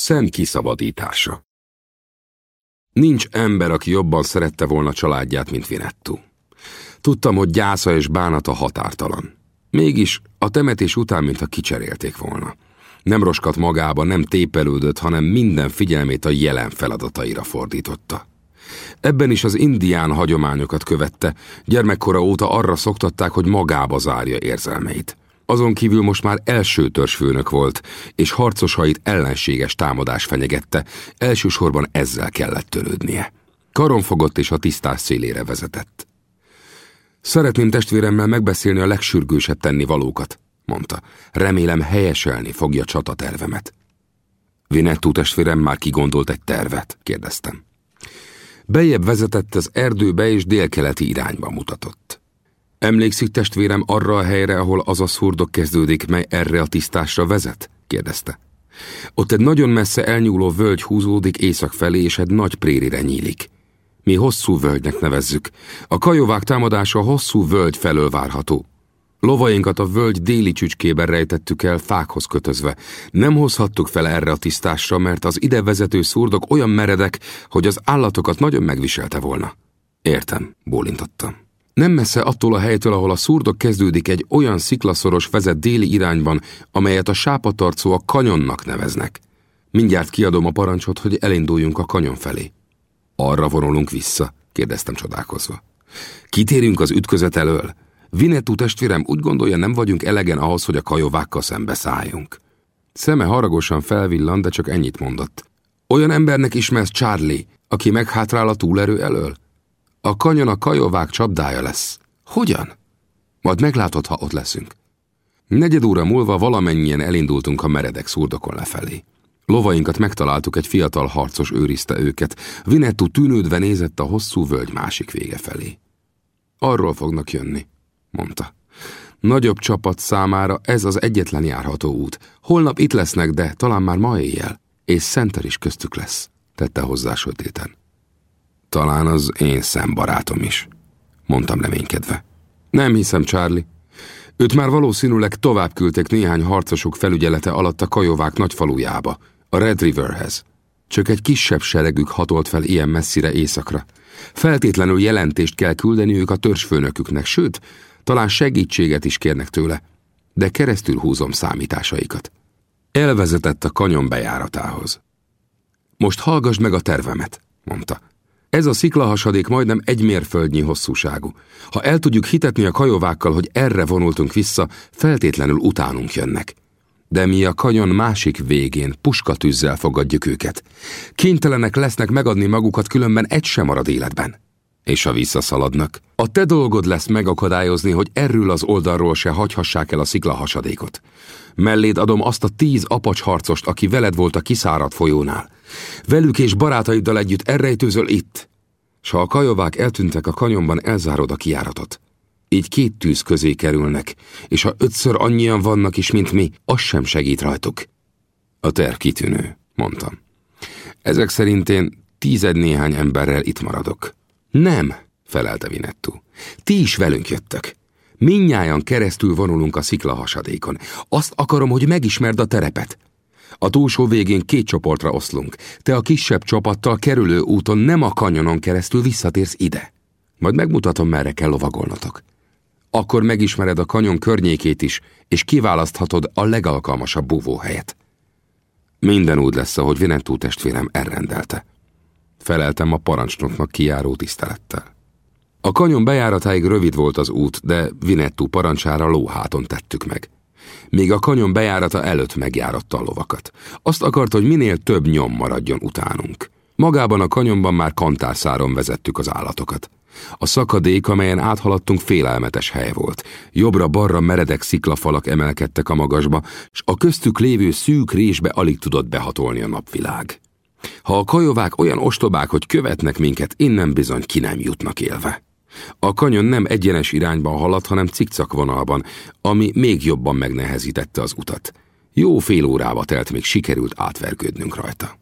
Szem kiszabadítása Nincs ember, aki jobban szerette volna családját, mint Vinettu. Tudtam, hogy gyásza és bánata határtalan. Mégis a temetés után, mintha kicserélték volna. Nem roskat magába, nem tépelődött, hanem minden figyelmét a jelen feladataira fordította. Ebben is az indián hagyományokat követte, gyermekkora óta arra szoktatták, hogy magába zárja érzelmeit. Azon kívül most már első törzsfőnök volt, és harcosait ellenséges támadás fenyegette, elsősorban ezzel kellett törődnie. Karon fogott és a tisztás szélére vezetett. Szeretném testvéremmel megbeszélni a legsürgősebb tenni valókat, mondta. Remélem helyeselni fogja csatatervemet. Vinettú testvérem már kigondolt egy tervet, kérdeztem. Bejebb vezetett az erdőbe és délkeleti irányba mutatott. Emlékszik testvérem arra a helyre, ahol az a szurdok kezdődik, mely erre a tisztásra vezet? kérdezte. Ott egy nagyon messze elnyúló völgy húzódik észak felé, és egy nagy prérire nyílik. Mi hosszú völgynek nevezzük. A kajovák támadása hosszú völgy felől várható. Lovainkat a völgy déli csücskében rejtettük el fákhoz kötözve. Nem hozhattuk fel erre a tisztásra, mert az ide vezető szurdok olyan meredek, hogy az állatokat nagyon megviselte volna. Értem, bólintottam. Nem messze attól a helytől, ahol a szurdok kezdődik, egy olyan sziklaszoros vezet déli irányban, amelyet a sápatarcó a kanyonnak neveznek. Mindjárt kiadom a parancsot, hogy elinduljunk a kanyon felé. Arra vonulunk vissza? kérdeztem csodálkozva. Kitérünk az ütközet elől? Vinetú testvérem úgy gondolja, nem vagyunk elegen ahhoz, hogy a kajovákkal szembe szálljunk. Szeme haragosan felvillant, de csak ennyit mondott. Olyan embernek ismersz Charlie, aki meghátrál a túlerő elől? A kanyon a kajovák csapdája lesz. Hogyan? Majd meglátod, ha ott leszünk. Negyed óra múlva valamennyien elindultunk a meredek szurdokon lefelé. Lovainkat megtaláltuk, egy fiatal harcos őrizte őket. Vinettu tűnődve nézett a hosszú völgy másik vége felé. Arról fognak jönni, mondta. Nagyobb csapat számára ez az egyetlen járható út. Holnap itt lesznek, de talán már ma éjjel, és Szenter is köztük lesz, tette hozzá sötéten. Talán az én szembarátom is, mondtam reménykedve. Nem hiszem, Charlie. Őt már valószínűleg tovább küldték néhány harcosok felügyelete alatt a kajovák nagyfalujába, a Red Riverhez. Csak egy kisebb seregük hatolt fel ilyen messzire éjszakra. Feltétlenül jelentést kell küldeniük a törzsfőnöküknek, sőt, talán segítséget is kérnek tőle, de keresztül húzom számításaikat. Elvezetett a kanyon bejáratához. Most hallgass meg a tervemet, mondta. Ez a sziklahasadék majdnem egy mérföldnyi hosszúságú. Ha el tudjuk hitetni a kajovákkal, hogy erre vonultunk vissza, feltétlenül utánunk jönnek. De mi a kanyon másik végén puskatűzzel fogadjuk őket. Kénytelenek lesznek megadni magukat, különben egy sem marad életben. És ha visszaszaladnak, a te dolgod lesz megakadályozni, hogy erről az oldalról se hagyhassák el a sziklahasadékot. Melléd adom azt a tíz apacs harcost, aki veled volt a kiszáradt folyónál. Velük és barátaiddal együtt elrejtőzöl itt. S ha a kajovák eltűntek a kanyonban, elzárod a kiáratot. Így két tűz közé kerülnek, és ha ötször annyian vannak is, mint mi, az sem segít rajtuk. A terv kitűnő, mondtam. Ezek szerint én tízed néhány emberrel itt maradok. Nem, felelte Vinettu. Ti is velünk jöttök. Minnyájan keresztül vonulunk a szikla hasadékon. Azt akarom, hogy megismerd a terepet. A túlsó végén két csoportra oszlunk. Te a kisebb csapattal kerülő úton nem a kanyonon keresztül visszatérsz ide. Majd megmutatom, merre kell lovagolnotok. Akkor megismered a kanyon környékét is, és kiválaszthatod a legalkalmasabb búvóhelyet. Minden úgy lesz, ahogy Vinettú testvérem elrendelte. Feleltem a parancsnoknak kijáró tisztelettel. A kanyon bejáratáig rövid volt az út, de Vinettú parancsára lóháton tettük meg. Még a kanyon bejárata előtt megjáratta a lovakat. Azt akart, hogy minél több nyom maradjon utánunk. Magában a kanyonban már kantárszáron vezettük az állatokat. A szakadék, amelyen áthaladtunk, félelmetes hely volt. Jobbra-balra meredek sziklafalak emelkedtek a magasba, s a köztük lévő szűk résbe alig tudott behatolni a napvilág. Ha a kajovák olyan ostobák, hogy követnek minket, innen bizony ki nem jutnak élve. A kanyon nem egyenes irányban haladt, hanem cikcak vonalban, ami még jobban megnehezítette az utat. Jó fél órába telt, még sikerült átvergődnünk rajta.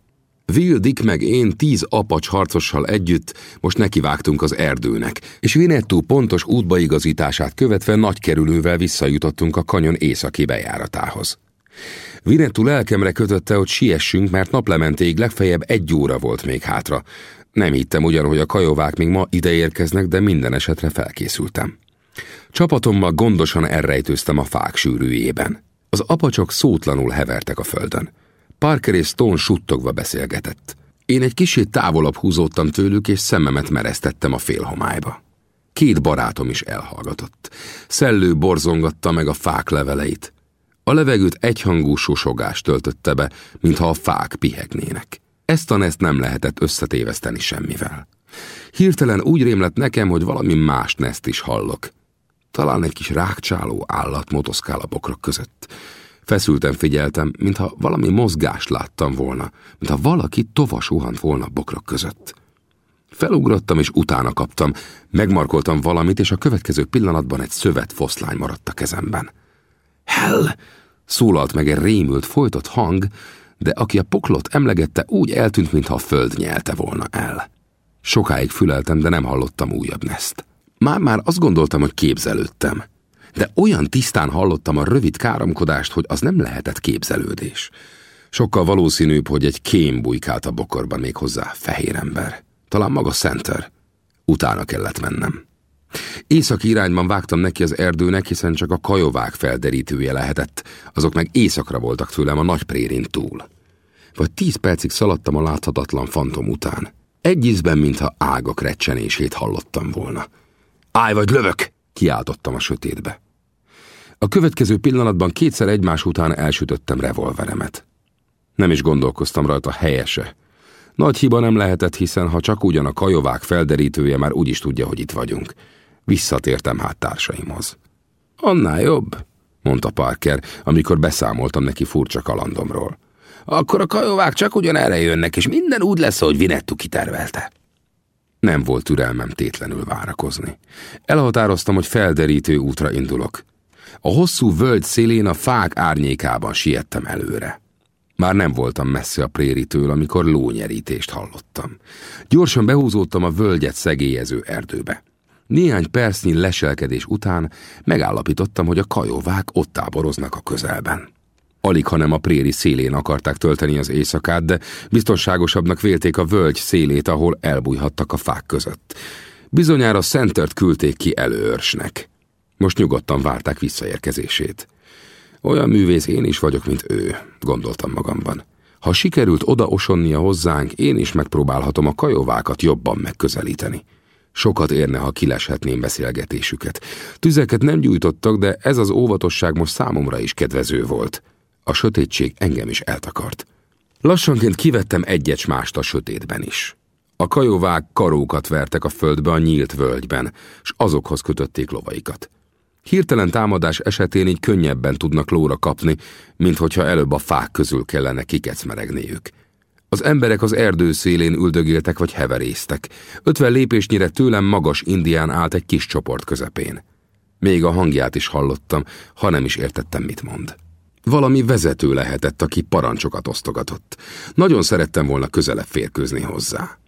Will, Dick meg én tíz apacs harcossal együtt most nekivágtunk az erdőnek, és Vinettú pontos útbaigazítását követve nagy kerülővel visszajutottunk a kanyon északi bejáratához. Vinettu lelkemre kötötte, hogy siessünk, mert naplementéig legfeljebb egy óra volt még hátra. Nem hittem ugyan, hogy a kajovák még ma ide érkeznek, de minden esetre felkészültem. Csapatommal gondosan elrejtőztem a fák sűrűjében. Az apacsok szótlanul hevertek a földön. Parker és Stone suttogva beszélgetett. Én egy kicsit távolabb húzódtam tőlük, és szememet mereztettem a félhomályba. Két barátom is elhallgatott. Szellő borzongatta meg a fák leveleit. A levegőt egyhangú susogást töltötte be, mintha a fák pihegnének. Ezt a neszt nem lehetett összetéveszteni semmivel. Hirtelen úgy rémlett nekem, hogy valami más neszt is hallok. Talán egy kis rákcsáló állat motoszkál a bokrok között. Feszülten figyeltem, mintha valami mozgást láttam volna, mintha valaki tova suhant volna bokrok között. Felugrottam és utána kaptam, megmarkoltam valamit, és a következő pillanatban egy szövet foszlány maradt a kezemben. Hell! Szólalt meg egy rémült, folytott hang, de aki a poklot emlegette, úgy eltűnt, mintha a föld nyelte volna el. Sokáig füleltem, de nem hallottam újabb neszt. Már-már azt gondoltam, hogy képzelődtem. De olyan tisztán hallottam a rövid káromkodást, hogy az nem lehetett képzelődés. Sokkal valószínűbb, hogy egy kém bujkált a bokorban még hozzá fehér ember. Talán maga Center. Utána kellett mennem. Északi irányban vágtam neki az erdőnek, hiszen csak a kajovák felderítője lehetett, azok meg északra voltak tőlem a nagy prérin túl. Vagy tíz percig szaladtam a láthatatlan fantom után. Egy ízben, mintha ágak recsenését hallottam volna. Állj vagy lövök! kiáltottam a sötétbe. A következő pillanatban kétszer egymás után elsütöttem revolveremet. Nem is gondolkoztam rajta helyese. Nagy hiba nem lehetett, hiszen ha csak ugyan a kajovák felderítője már úgy is tudja, hogy itt vagyunk. Visszatértem hát társaimhoz. Annál jobb, mondta Parker, amikor beszámoltam neki furcsa kalandomról. Akkor a kajovák csak ugyan erre jönnek, és minden úgy lesz, ahogy Vinettu kitervelte. Nem volt türelmem tétlenül várakozni. Elhatároztam, hogy felderítő útra indulok. A hosszú völgy szélén a fák árnyékában siettem előre. Már nem voltam messze a préritől, amikor lónyerítést hallottam. Gyorsan behúzódtam a völgyet szegélyező erdőbe. Néhány percnyi leselkedés után megállapítottam, hogy a kajóvák ott táboroznak a közelben. Alig, hanem a préri szélén akarták tölteni az éjszakát, de biztonságosabbnak vélték a völgy szélét, ahol elbújhattak a fák között. Bizonyára Szentert küldték ki előörsnek. Most nyugodtan várták visszaérkezését. Olyan művész én is vagyok, mint ő, gondoltam magamban. Ha sikerült oda osonnia hozzánk, én is megpróbálhatom a kajóvákat jobban megközelíteni. Sokat érne, ha kileshetném beszélgetésüket. Tüzeket nem gyújtottak, de ez az óvatosság most számomra is kedvező volt. A sötétség engem is eltakart. Lassanként kivettem egyet mást a sötétben is. A kajóvák karókat vertek a földbe a nyílt völgyben, s azokhoz kötötték lovaikat. Hirtelen támadás esetén így könnyebben tudnak lóra kapni, mint hogyha előbb a fák közül kellene kikecmeregniük. Az emberek az erdő szélén üldögéltek vagy heverésztek. Ötven lépésnyire tőlem magas indián állt egy kis csoport közepén. Még a hangját is hallottam, ha nem is értettem, mit mond. Valami vezető lehetett, aki parancsokat osztogatott. Nagyon szerettem volna közelebb férkőzni hozzá.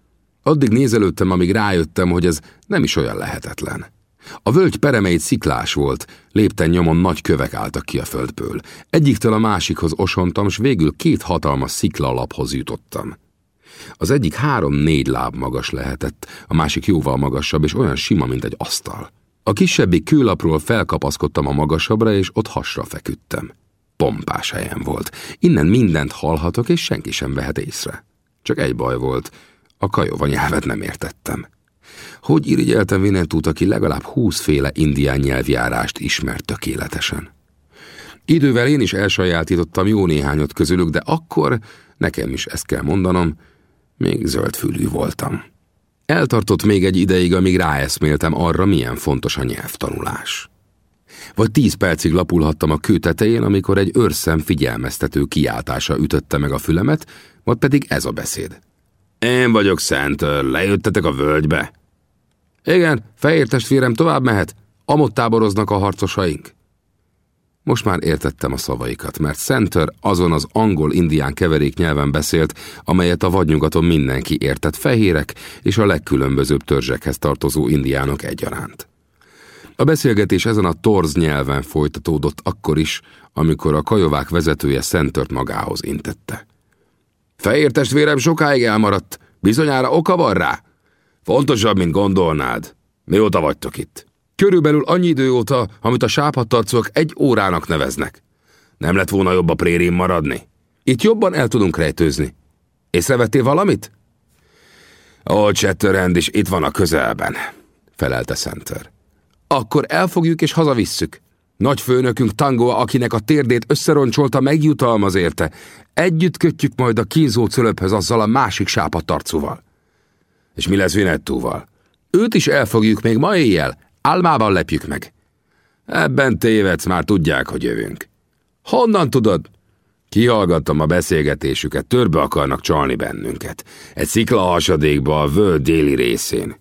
Addig nézelődtem, amíg rájöttem, hogy ez nem is olyan lehetetlen. A völgy peremeit sziklás volt, lépten nyomon nagy kövek álltak ki a földből. Egyiktől a másikhoz osontam, s végül két hatalmas sziklalaphoz jutottam. Az egyik három-négy láb magas lehetett, a másik jóval magasabb, és olyan sima, mint egy asztal. A kisebbik kőlapról felkapaszkodtam a magasabbra, és ott hasra feküdtem. Pompás helyen volt. Innen mindent hallhatok, és senki sem vehet észre. Csak egy baj volt, a kajova nyelvet nem értettem. Hogy irigyeltem Vinentút, aki legalább húszféle indián nyelvjárást ismert tökéletesen. Idővel én is elsajátítottam jó néhányot közülük, de akkor, nekem is ezt kell mondanom, még zöldfülű voltam. Eltartott még egy ideig, amíg ráeszméltem arra, milyen fontos a nyelvtanulás. Vagy tíz percig lapulhattam a kő tetején, amikor egy őrszem figyelmeztető kiáltása ütötte meg a fülemet, vagy pedig ez a beszéd. Én vagyok Szent, lejöttetek a völgybe? Igen, fehér testvérem tovább mehet, amott táboroznak a harcosaink. Most már értettem a szavaikat, mert Center azon az angol-indián keverék nyelven beszélt, amelyet a vadnyugaton mindenki értett fehérek és a legkülönbözőbb törzsekhez tartozó indiánok egyaránt. A beszélgetés ezen a torz nyelven folytatódott akkor is, amikor a kajovák vezetője Szentört magához intette. Fehér testvérem sokáig elmaradt, bizonyára oka van rá? Fontosabb, mint gondolnád. Mióta vagytok itt? Körülbelül annyi idő óta, amit a sápadtarcok egy órának neveznek. Nem lett volna jobb a prérin maradni? Itt jobban el tudunk rejtőzni. Észrevettél valamit? Old Shatterhand is itt van a közelben, felelte Center. Akkor elfogjuk és hazavisszük. Nagy főnökünk Tango, akinek a térdét összeroncsolta, megjutalmaz érte. Együtt kötjük majd a kínzó cölöphöz azzal a másik sápadtarcúval. És mi lesz Vinettúval? Őt is elfogjuk még ma éjjel, álmában lepjük meg. Ebben tévedsz, már tudják, hogy jövünk. Honnan tudod? Kihallgattam a beszélgetésüket, törbe akarnak csalni bennünket. Egy szikla hasadékba a völd déli részén.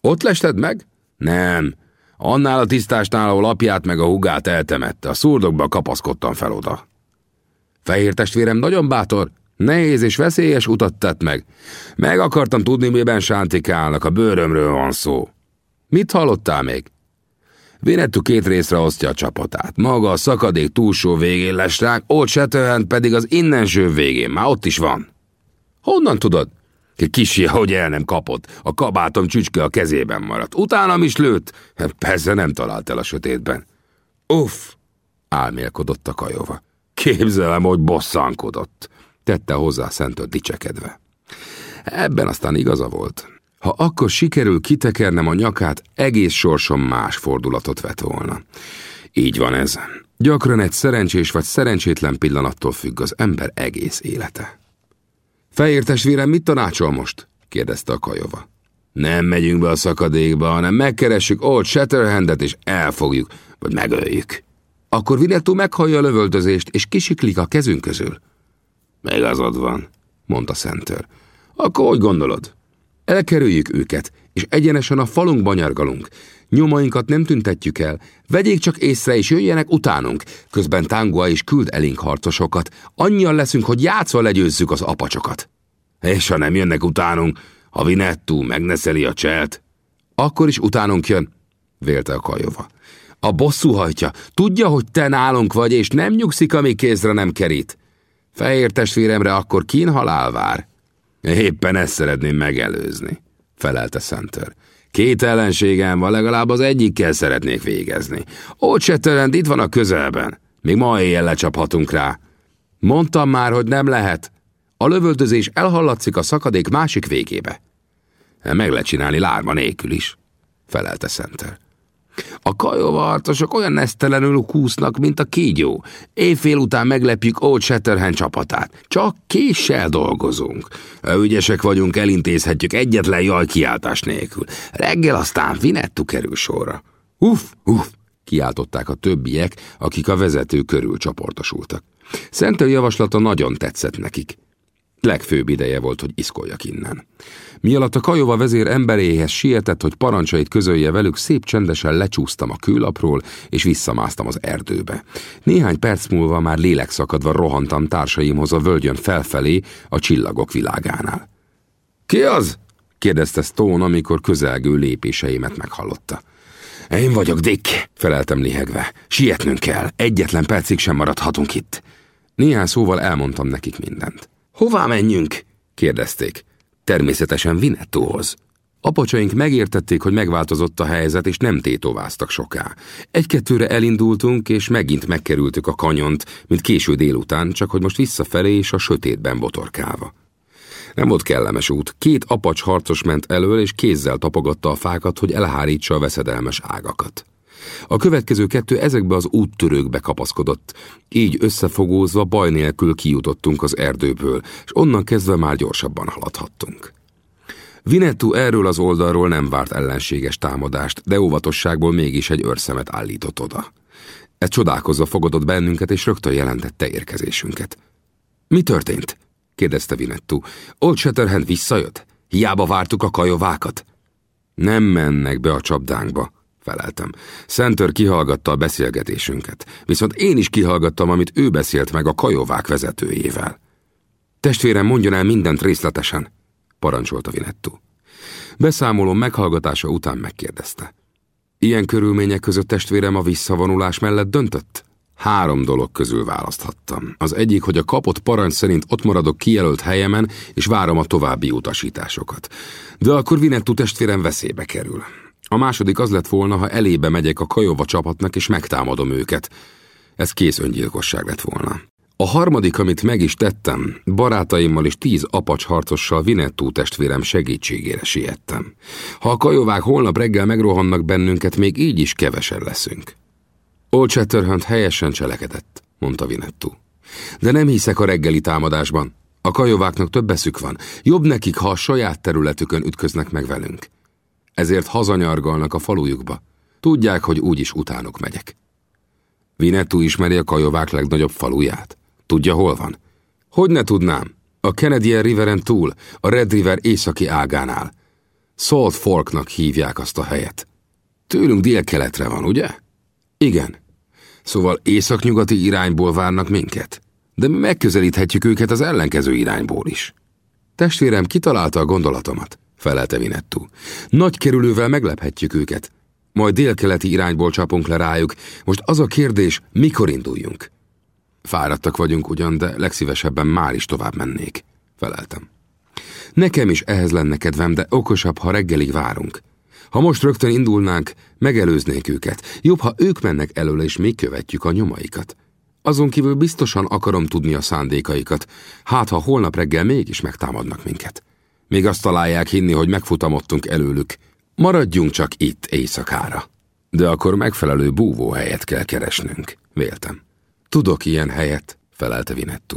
Ott lested meg? Nem. Annál a tisztásnál, ahol apját meg a hugát eltemette, a szurdokba kapaszkodtam fel oda. Fehér testvérem nagyon bátor, nehéz és veszélyes utat tett meg. Meg akartam tudni, miben sántikálnak, a bőrömről van szó. Mit hallottál még? Vinettu két részre osztja a csapatát. Maga a szakadék túlsó végén lesz ránk, Old Shatterhand pedig az innenső végén, már ott is van. Honnan tudod? Kisi, hogy el nem kapott. A kabátom csücske a kezében maradt. Utánam is lőtt. Persze nem talált el a sötétben. Uff, álmélkodott a kajova. Képzelem, hogy bosszankodott. Tette hozzá Szentől dicsekedve. Ebben aztán igaza volt. Ha akkor sikerül kitekernem a nyakát, egész sorsom más fordulatot vett volna. Így van ez. Gyakran egy szerencsés vagy szerencsétlen pillanattól függ az ember egész élete. Fehér testvérem, mit tanácsol most? kérdezte a kajova. Nem megyünk be a szakadékba, hanem megkeressük Old Shatterhandet és elfogjuk, vagy megöljük. Akkor Vinetú meghallja a lövöldözést, és kisiklik a kezünk közül. Megazad van, mondta Center. Akkor hogy gondolod? Elkerüljük őket, és egyenesen a falunk banyargalunk. Nyomainkat nem tüntetjük el. Vegyék csak észre, és jöjjenek utánunk. Közben Tangua is küld elénk harcosokat. Annyian leszünk, hogy játszva legyőzzük az apacsokat. És ha nem jönnek utánunk, ha Vinettú megneszeli a cselt, akkor is utánunk jön, vélte a kajova. A bosszú hajtja, tudja, hogy te nálunk vagy, és nem nyugszik, amíg kézre nem kerít. Fehér testvéremre akkor kínhalál vár. Éppen ezt szeretném megelőzni, felelte Center. Két ellenségem van, legalább az egyikkel szeretnék végezni. Ó, Csetterend itt van a közelben. Még ma éjjel lecsaphatunk rá. Mondtam már, hogy nem lehet. A lövöldözés elhallatszik a szakadék másik végébe. Meg lehet csinálni lárma nélkül is, felelte Center. A kajóvartosok olyan nesztelenül kúsznak, mint a kígyó. Éjfél után meglepjük Old Shatterhand csapatát. Csak késsel dolgozunk. Ügyesek vagyunk, elintézhetjük egyetlen jaj kiáltás nélkül. Reggel aztán Vinettu kerül sorra. Uff, uff, kiáltották a többiek, akik a vezető körül csoportosultak. Szentel javaslata nagyon tetszett nekik. Legfőbb ideje volt, hogy iszkoljak innen. Mi alatt a Kajova vezér emberéhez sietett, hogy parancsait közölje velük, szép csendesen lecsúsztam a kőlapról, és visszamásztam az erdőbe. Néhány perc múlva már lélekszakadva rohantam társaimhoz a völgyön felfelé, a csillagok világánál. Ki az? kérdezte Stone, amikor közelgő lépéseimet meghallotta. Én vagyok, Dick, feleltem lihegve. Sietnünk kell, egyetlen percig sem maradhatunk itt. Néhány szóval elmondtam nekik mindent. Hová menjünk? kérdezték. Természetesen Vinettóhoz. Apacsaink megértették, hogy megváltozott a helyzet, és nem tétováztak soká. Egy-kettőre elindultunk, és megint megkerültük a kanyont, mint késő délután, csak hogy most visszafelé és a sötétben botorkálva. Nem volt kellemes út. Két apacs harcos ment elől, és kézzel tapogatta a fákat, hogy elhárítsa a veszedelmes ágakat. A következő kettő ezekbe az úttörőkbe kapaszkodott. Így összefogózva baj nélkül kijutottunk az erdőből, és onnan kezdve már gyorsabban haladhattunk. Vinettu erről az oldalról nem várt ellenséges támadást, de óvatosságból mégis egy őrszemet állított oda. Ez csodálkozva fogadott bennünket, és rögtön jelentette érkezésünket. Mi történt? kérdezte Vinettu. Old Shatterhand visszajött? Hiába vártuk a kajovákat? Nem mennek be a csapdánkba, feleltem. Center kihallgatta a beszélgetésünket, viszont én is kihallgattam, amit ő beszélt meg a kajovák vezetőjével. Testvérem, mondjon el mindent részletesen, parancsolta Vinettu. Beszámolom meghallgatása után megkérdezte. Ilyen körülmények között testvérem a visszavonulás mellett döntött? Három dolog közül választhattam. Az egyik, hogy a kapott parancs szerint ott maradok kijelölt helyemen, és várom a további utasításokat. De akkor Vinettu testvérem veszélybe kerül. A második az lett volna, ha elébe megyek a Kajova csapatnak, és megtámadom őket. Ez kész öngyilkosság lett volna. A harmadik, amit meg is tettem, barátaimmal és tíz apacs harcossal Vinettú testvérem segítségére siettem. Ha a kajovák holnap reggel megrohannak bennünket, még így is kevesen leszünk. Old Shatterhand helyesen cselekedett, mondta Vinettú. De nem hiszek a reggeli támadásban. A kajováknak több eszük van. Jobb nekik, ha a saját területükön ütköznek meg velünk. Ezért hazanyargalnak a falujukba. Tudják, hogy úgyis utánuk megyek. Vinettú ismeri a kajovák legnagyobb faluját. Tudja, hol van? Hogy ne tudnám? A Canadian Riveren túl, a Red River északi ágánál. Salt Forknak hívják azt a helyet. Tőlünk délkeletre van, ugye? Igen. Szóval északnyugati irányból várnak minket. De mi megközelíthetjük őket az ellenkező irányból is. Testvérem kitalálta a gondolatomat, felelte Vinettú. Nagy kerülővel meglephetjük őket. Majd délkeleti irányból csapunk le rájuk. Most az a kérdés, mikor induljunk? Fáradtak vagyunk ugyan, de legszívesebben már is tovább mennék, feleltem. Nekem is ehhez lenne kedvem, de okosabb, ha reggelig várunk. Ha most rögtön indulnánk, megelőznék őket. Jobb, ha ők mennek előle, és mi követjük a nyomaikat. Azon kívül biztosan akarom tudni a szándékaikat, hát ha holnap reggel mégis megtámadnak minket. Még azt találják hinni, hogy megfutamodtunk előlük. Maradjunk csak itt éjszakára. De akkor megfelelő búvóhelyet kell keresnünk, véltem. Tudok ilyen helyet, felelte Vinettu.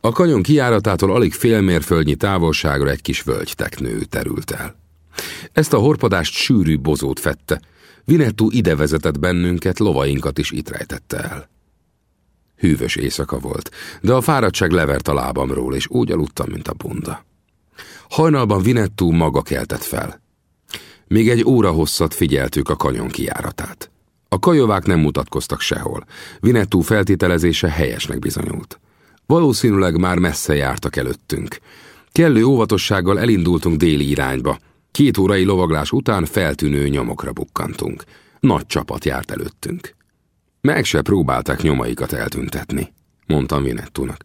A kanyon kiáratától alig fél mérföldnyi távolságra egy kis völgyteknő terült el. Ezt a horpadást sűrű bozót fette. Vinettu ide vezetett bennünket, lovainkat is itt rejtette el. Hűvös éjszaka volt, de a fáradtság levert a lábamról, és úgy aludtam, mint a bunda. Hajnalban Vinettu maga keltett fel. Még egy óra hosszat figyeltük a kanyon kiáratát. A kajovák nem mutatkoztak sehol. Vinetú feltételezése helyesnek bizonyult. Valószínűleg már messze jártak előttünk. Kellő óvatossággal elindultunk déli irányba. Két órai lovaglás után feltűnő nyomokra bukkantunk. Nagy csapat járt előttünk. Meg se próbálták nyomaikat eltüntetni, mondtam Vinettúnak.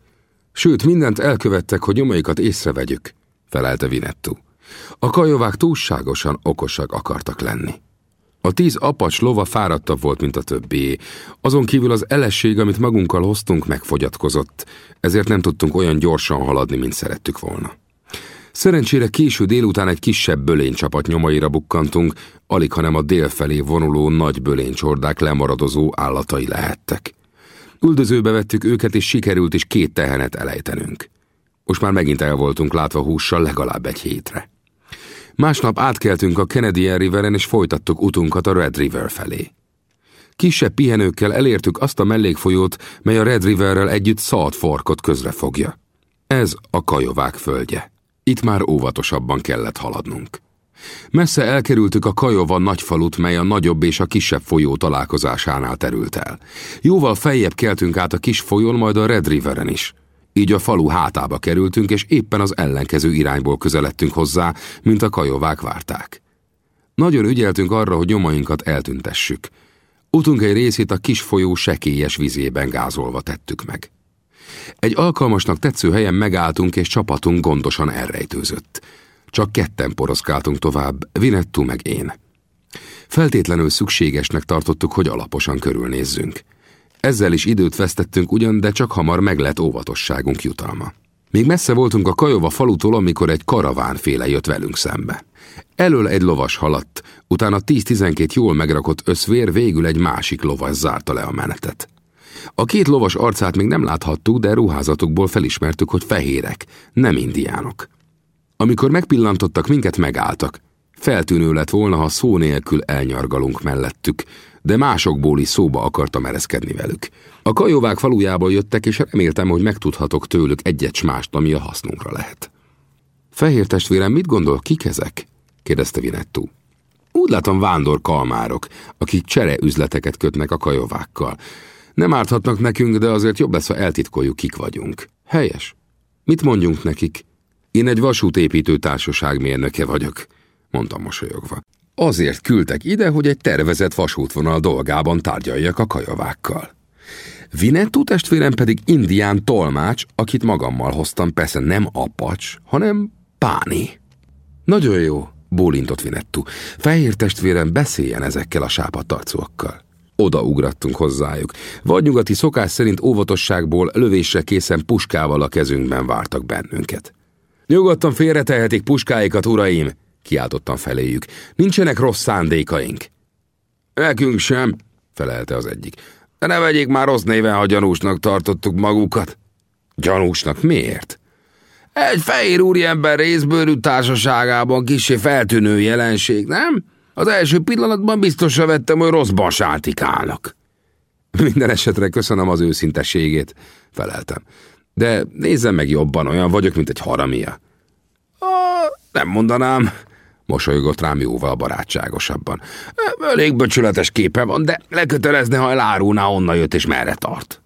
Sőt, mindent elkövettek, hogy nyomaikat észrevegyük, felelte Vinettú. A kajovák túlságosan okosak akartak lenni. A tíz apacs lova fáradtabb volt, mint a többi. Azon kívül az elesség, amit magunkkal hoztunk, megfogyatkozott, ezért nem tudtunk olyan gyorsan haladni, mint szerettük volna. Szerencsére késő délután egy kisebb bölénycsapat nyomaira bukkantunk, alig hanem a dél felé vonuló nagy bölénycsordák lemaradozó állatai lehettek. Üldözőbe vettük őket, és sikerült is két tehenet elejtenünk. Most már megint el voltunk látva hússal legalább egy hétre. Másnap átkeltünk a Canadian Riveren és folytattuk utunkat a Red River felé. Kisebb pihenőkkel elértük azt a mellékfolyót, mely a Red Riverrel együtt Salt Forkot közrefogja. Ez a kajovák földje. Itt már óvatosabban kellett haladnunk. Messze elkerültük a Kajova nagyfalut, mely a nagyobb és a kisebb folyó találkozásánál terült el. Jóval feljebb keltünk át a kis folyón, majd a Red Riveren is. Így a falu hátába kerültünk, és éppen az ellenkező irányból közeledtünk hozzá, mint a kajovák várták. Nagyon ügyeltünk arra, hogy nyomainkat eltüntessük. Utunk egy részét a kis folyó sekélyes vizében gázolva tettük meg. Egy alkalmasnak tetsző helyen megálltunk, és csapatunk gondosan elrejtőzött. Csak ketten poroszkáltunk tovább, Vinettu meg én. Feltétlenül szükségesnek tartottuk, hogy alaposan körülnézzünk. Ezzel is időt vesztettünk ugyan, de csak hamar meglett óvatosságunk jutalma. Még messze voltunk a Kajova falutól, amikor egy karavánféle jött velünk szembe. Elől egy lovas haladt, utána 10-12 jól megrakott összvér végül egy másik lovas zárta le a menetet. A két lovas arcát még nem láthattuk, de ruházatukból felismertük, hogy fehérek, nem indiánok. Amikor megpillantottak, minket megálltak. Feltűnő lett volna, ha szó nélkül elnyargalunk mellettük, de másokból is szóba akartam ereszkedni velük. A kajovák falujából jöttek, és reméltem, hogy megtudhatok tőlük egyet mást, ami a hasznunkra lehet. Fehér testvérem, mit gondol, kik ezek? kérdezte Vinettú. Úgy látom vándor kalmárok, akik csere üzleteket kötnek a kajovákkal. Nem árthatnak nekünk, de azért jobb lesz, ha eltitkoljuk, kik vagyunk. Helyes. Mit mondjunk nekik? Én egy vasútépítő társaság mérnöke vagyok, mondtam mosolyogva. Azért küldtek ide, hogy egy tervezett vasútvonal dolgában tárgyaljak a kajavákkal. Vinettú testvérem pedig indián tolmács, akit magammal hoztam, persze nem apacs, hanem páni. Nagyon jó, bólintott Vinettú. Fehér testvérem beszéljen ezekkel a sápadtarcúakkal. Odaugrattunk hozzájuk. Vagy nyugati szokás szerint óvatosságból lövésre készen puskával a kezünkben vártak bennünket. Nyugodtan félretehetik puskáikat, uraim, kiáltottam feléjük. Nincsenek rossz szándékaink. Nekünk sem, felelte az egyik. De ne vegyék már rossz néven, ha gyanúsnak tartottuk magukat. Gyanúsnak miért? Egy fehér úriember részbőrű társaságában kisé feltűnő jelenség, nem? Az első pillanatban biztosra vettem, hogy rosszban sáltikálnak. Minden esetre köszönöm az őszinteségét, feleltem. De nézzem meg jobban, olyan vagyok, mint egy haramia. Ah, nem mondanám, mosolygott rám jóval barátságosabban. Elég böcsületes képe van, de lekötelezne, ha elárulná, onnan jött és merre tart.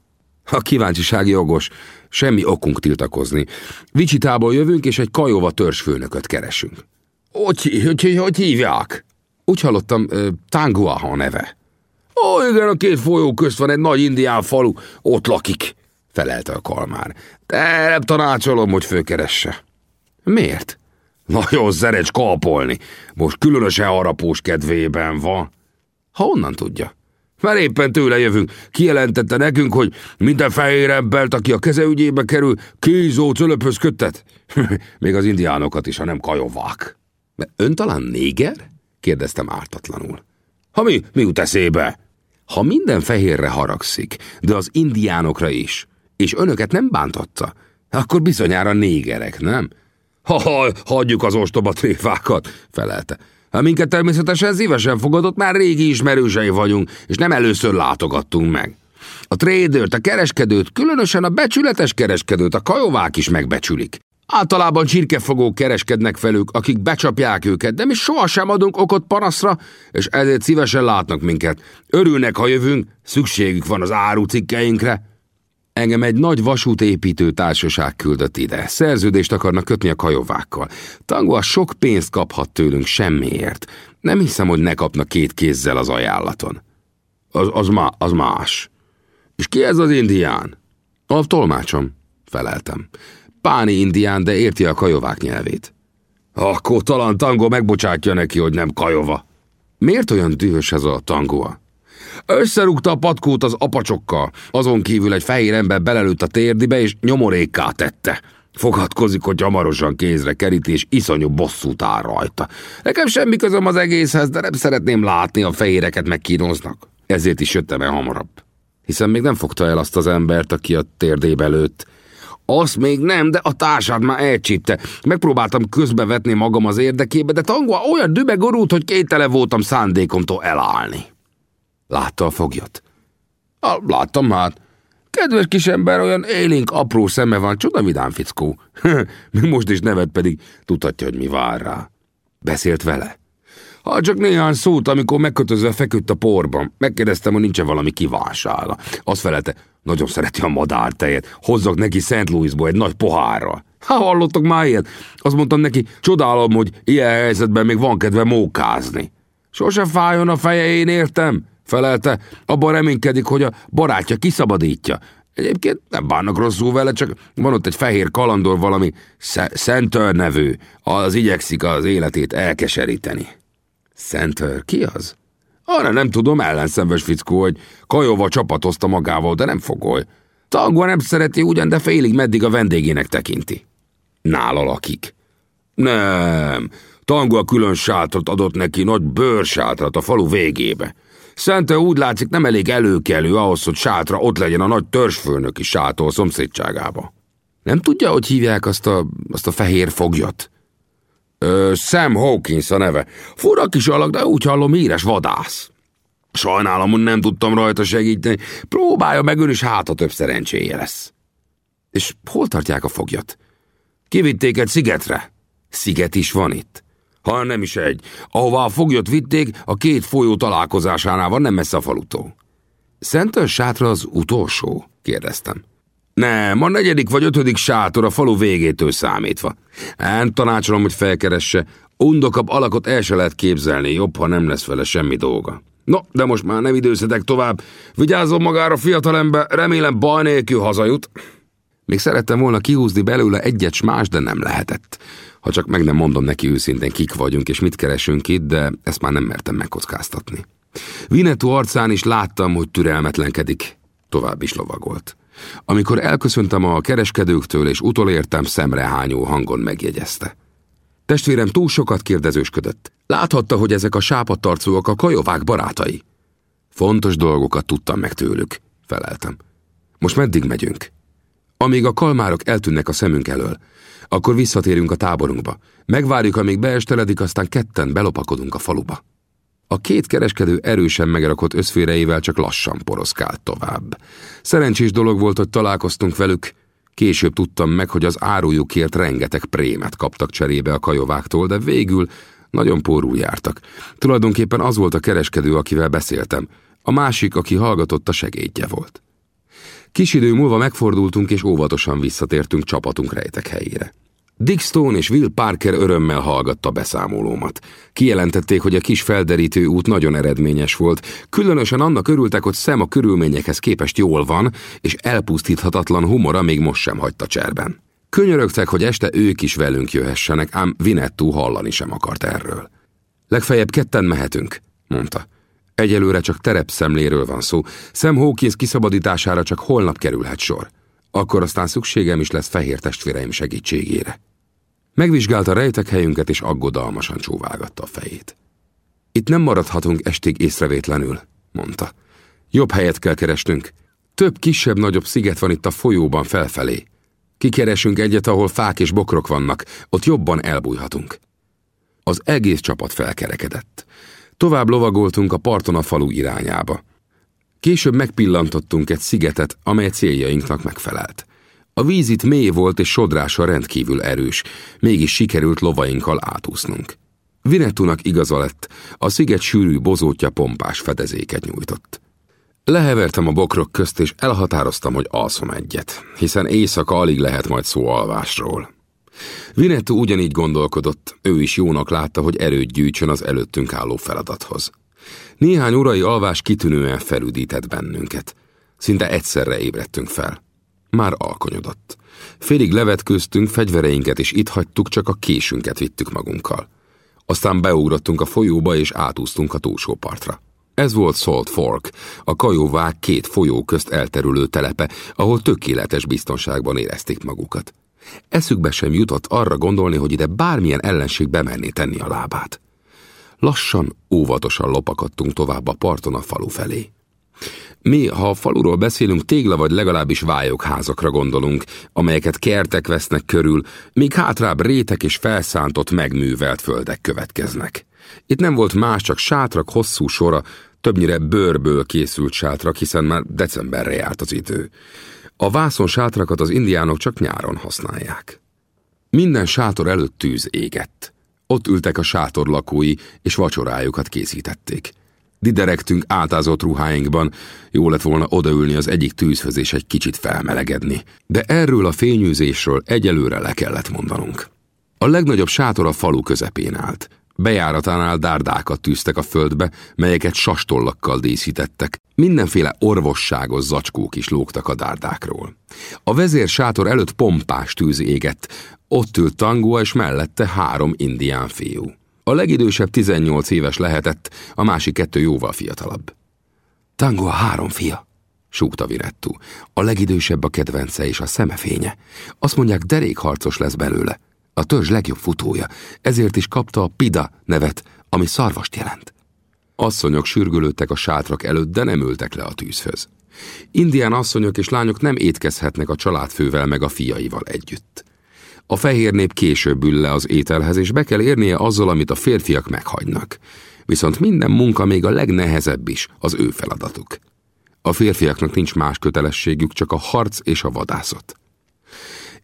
A kíváncsiság jogos, semmi okunk tiltakozni. Vicsitából jövünk, és egy kajova törzsfőnököt keresünk. Hogy, hogy, hogy hívják? Úgy hallottam, Tanguaha neve. Ó, igen, a két folyó közt van egy nagy indián falu, ott lakik, felelte a kalmár. De nem tanácsolom, hogy főkeresse. Miért? Nagyon szerecs kapolni. Most különösen harapós kedvében van. Ha onnan tudja. Már éppen tőle jövünk. Kijelentette nekünk, hogy minden fehér embert, aki a keze ügyébe kerül, kézó cölöphöz köttet. Még az indiánokat is, ha nem kajovák. Ön talán néger? kérdeztem ártatlanul. Ha mi, mi jut eszébe? Ha minden fehérre haragszik, de az indiánokra is, és önöket nem bántotta, akkor bizonyára négerek, nem? Ha, ha hagyjuk az ostoba tréfákat, felelte. Ha minket természetesen szívesen fogadott, már régi ismerősei vagyunk, és nem először látogattunk meg. A trédőrt, a kereskedőt, különösen a becsületes kereskedőt a kajovák is megbecsülik. Általában csirkefogók kereskednek felük, akik becsapják őket, de mi sohasem adunk okot panaszra, és ezért szívesen látnak minket. Örülnek, ha jövünk, szükségük van az árucikkeinkre. Engem egy nagy vasútépítő társaság küldött ide. Szerződést akarnak kötni a kajovákkal. a sok pénzt kaphat tőlünk semmiért. Nem hiszem, hogy ne kapna két kézzel az ajánlaton. Az, az, má, az más. És ki ez az indián? A tolmácsom, feleltem. Páni indián, de érti a kajovák nyelvét. Akkor talán Tango megbocsátja neki, hogy nem kajova. Miért olyan dühös ez a tangoa? Összerúgta a patkót az apacsokkal, azon kívül egy fehér ember belelőtt a térdibe, és nyomorékká tette. Fogadkozik, hogy hamarosan kézre kerít, és iszonyú bosszút áll rajta. Nekem semmi közöm az egészhez, de nem szeretném látni, a fehéreket megkínoznak. Ezért is jöttem el hamarabb. Hiszen még nem fogta el azt az embert, aki a térdébe lőtt. Azt még nem, de a társát már elcsípte. Megpróbáltam közbevetni magam az érdekébe, de tangva olyan dübe gorult, hogy kétele voltam szándékomtól elállni. Látta a foglyot? A, láttam hát. Kedves kis ember, olyan élénk apró szeme van, csoda vidám fickó. Még most is nevet pedig tudhatja, hogy mi vár rá. Beszélt vele? Ha csak néhány szót, amikor megkötözve feküdt a porban. Megkérdeztem, hogy nincs valami kívánsága. Azt felelte, nagyon szereti a madártejet. Hozzak neki St. Louisból egy nagy pohárra. Ha hallottak már ilyet? Azt mondtam neki, csodálom, hogy ilyen helyzetben még van kedve mókázni. Sose fájjon a feje, én értem felelte, abban reménykedik, hogy a barátja kiszabadítja. Egyébként nem bánnak rosszul vele, csak van ott egy fehér kalandor, valami Center nevű, az igyekszik az életét elkeseríteni. Center? Ki az? Arra nem tudom, ellenszenves fickó, hogy Kajova csapatozta magával, de nem fogoly. Tangva nem szereti ugyan, de félig meddig a vendégének tekinti. Nála lakik. Nem, Tangva külön sátrat adott neki, nagy bőrsátrat a falu végébe. Szente úgy látszik nem elég előkelő ahhoz, hogy sátra ott legyen a nagy törzsfőnöki sátó a szomszédságába. Nem tudja, hogy hívják azt a, azt a fehér foglyot? Ö, Sam Hawkins a neve. Fura kis alak, de úgy hallom híres vadász. Sajnálom, hogy nem tudtam rajta segíteni. Próbálja meg ön is, hát a több szerencséje lesz. És hol tartják a foglyot? Kivitték egy szigetre. Sziget is van itt. Ha nem is egy. Ahová a foglyot vitték, a két folyó találkozásánál van, nem messze a falutól. Szentön sátra az utolsó? kérdeztem. Nem, a negyedik vagy ötödik sátor a falu végétől számítva. Én tanácsolom, hogy felkeresse. Undokabb alakot el se lehet képzelni, jobb, ha nem lesz vele semmi dolga. No, de most már nem időszetek tovább. Vigyázzon magára, fiatalember, remélem baj nélkül hazajut. Még szerettem volna kihúzni belőle egyet más, de nem lehetett. Ha csak meg nem mondom neki őszintén, kik vagyunk és mit keresünk itt, de ezt már nem mertem megkockáztatni. Vinetú arcán is láttam, hogy türelmetlenkedik. Tovább is lovagolt. Amikor elköszöntem a kereskedőktől és utolértem, szemrehányó hangon megjegyezte. Testvérem túl sokat kérdezősködött. Láthatta, hogy ezek a sápadtarcúak a kajovák barátai. Fontos dolgokat tudtam meg tőlük, feleltem. Most meddig megyünk? Amíg a kalmárok eltűnnek a szemünk elől, akkor visszatérünk a táborunkba. Megvárjuk, amíg beesteledik, aztán ketten belopakodunk a faluba. A két kereskedő erősen megrakott összféreivel csak lassan poroszkált tovább. Szerencsés dolog volt, hogy találkoztunk velük. Később tudtam meg, hogy az árujukért rengeteg prémet kaptak cserébe a kajováktól, de végül nagyon pórul jártak. Tulajdonképpen az volt a kereskedő, akivel beszéltem. A másik, aki hallgatott, a segédje volt. Kis idő múlva megfordultunk, és óvatosan visszatértünk csapatunk rejtek helyére. Dick Stone és Will Parker örömmel hallgatta beszámolómat. Kijelentették, hogy a kis felderítő út nagyon eredményes volt, különösen annak örültek, hogy szem a körülményekhez képest jól van, és elpusztíthatatlan humora még most sem hagyta cserben. Könyörögtek, hogy este ők is velünk jöhessenek, ám Vinettú hallani sem akart erről. Legfeljebb ketten mehetünk, mondta. Egyelőre csak terepszemléről van szó, Sam Hawkins kiszabadítására csak holnap kerülhet sor. Akkor aztán szükségem is lesz fehér testvéreim segítségére. Megvizsgálta rejtek helyünket, és aggodalmasan csóválgatta a fejét. Itt nem maradhatunk estig észrevétlenül, mondta. Jobb helyet kell keresnünk. Több kisebb-nagyobb sziget van itt a folyóban felfelé. Kikeresünk egyet, ahol fák és bokrok vannak, ott jobban elbújhatunk. Az egész csapat felkerekedett. Tovább lovagoltunk a parton a falu irányába. Később megpillantottunk egy szigetet, amely céljainknak megfelelt. A víz itt mély volt és sodrása rendkívül erős, mégis sikerült lovainkkal átúsznunk. Vinetúnak igaza lett, a sziget sűrű bozótja pompás fedezéket nyújtott. Lehevertem a bokrok közt, és elhatároztam, hogy alszom egyet, hiszen éjszaka alig lehet majd szó alvásról. Vinetú ugyanígy gondolkodott, ő is jónak látta, hogy erőt gyűjtsön az előttünk álló feladathoz. Néhány urai alvás kitűnően felüdített bennünket. Szinte egyszerre ébredtünk fel. Már alkonyodott. Félig levetkőztünk, fegyvereinket is itt hagytuk, csak a késünket vittük magunkkal. Aztán beugrottunk a folyóba és átúztunk a túlsó partra. Ez volt Salt Fork, a kajóvák két folyó közt elterülő telepe, ahol tökéletes biztonságban érezték magukat. Eszükbe sem jutott arra gondolni, hogy ide bármilyen ellenség bemenné tenni a lábát. Lassan, óvatosan lopakadtunk tovább a parton a falu felé. Mi, ha a faluról beszélünk, tégla vagy legalábbis házakra gondolunk, amelyeket kertek vesznek körül, míg hátrább rétek és felszántott megművelt földek következnek. Itt nem volt más, csak sátrak hosszú sora, többnyire bőrből készült sátrak, hiszen már decemberre járt az idő. A vászon sátrakat az indiánok csak nyáron használják. Minden sátor előtt tűz égett. Ott ültek a sátor lakói, és vacsorájukat készítették. Diderektünk átázott ruháinkban, jó lett volna odaülni az egyik tűzhöz és egy kicsit felmelegedni. De erről a fényűzésről egyelőre le kellett mondanunk. A legnagyobb sátor a falu közepén állt. Bejáratánál dárdákat tűztek a földbe, melyeket sastollakkal díszítettek. Mindenféle orvosságos zacskók is lógtak a dárdákról. A vezér sátor előtt pompás tűz égett, ott ült Tangua, és mellette három indián fiú. A legidősebb 18 éves lehetett, a másik kettő jóval fiatalabb. Tangua három fia, súgta Virettu. A legidősebb a kedvence és a szemefénye. Azt mondják, derékharcos lesz belőle. A törzs legjobb futója, ezért is kapta a Pida nevet, ami szarvast jelent. Asszonyok sürgölődtek a sátrak előtt, de nem ültek le a tűzhöz. Indián asszonyok és lányok nem étkezhetnek a családfővel meg a fiaival együtt. A fehér nép később ül le az ételhez, és be kell érnie azzal, amit a férfiak meghagynak. Viszont minden munka, még a legnehezebb is, az ő feladatuk. A férfiaknak nincs más kötelességük, csak a harc és a vadászat.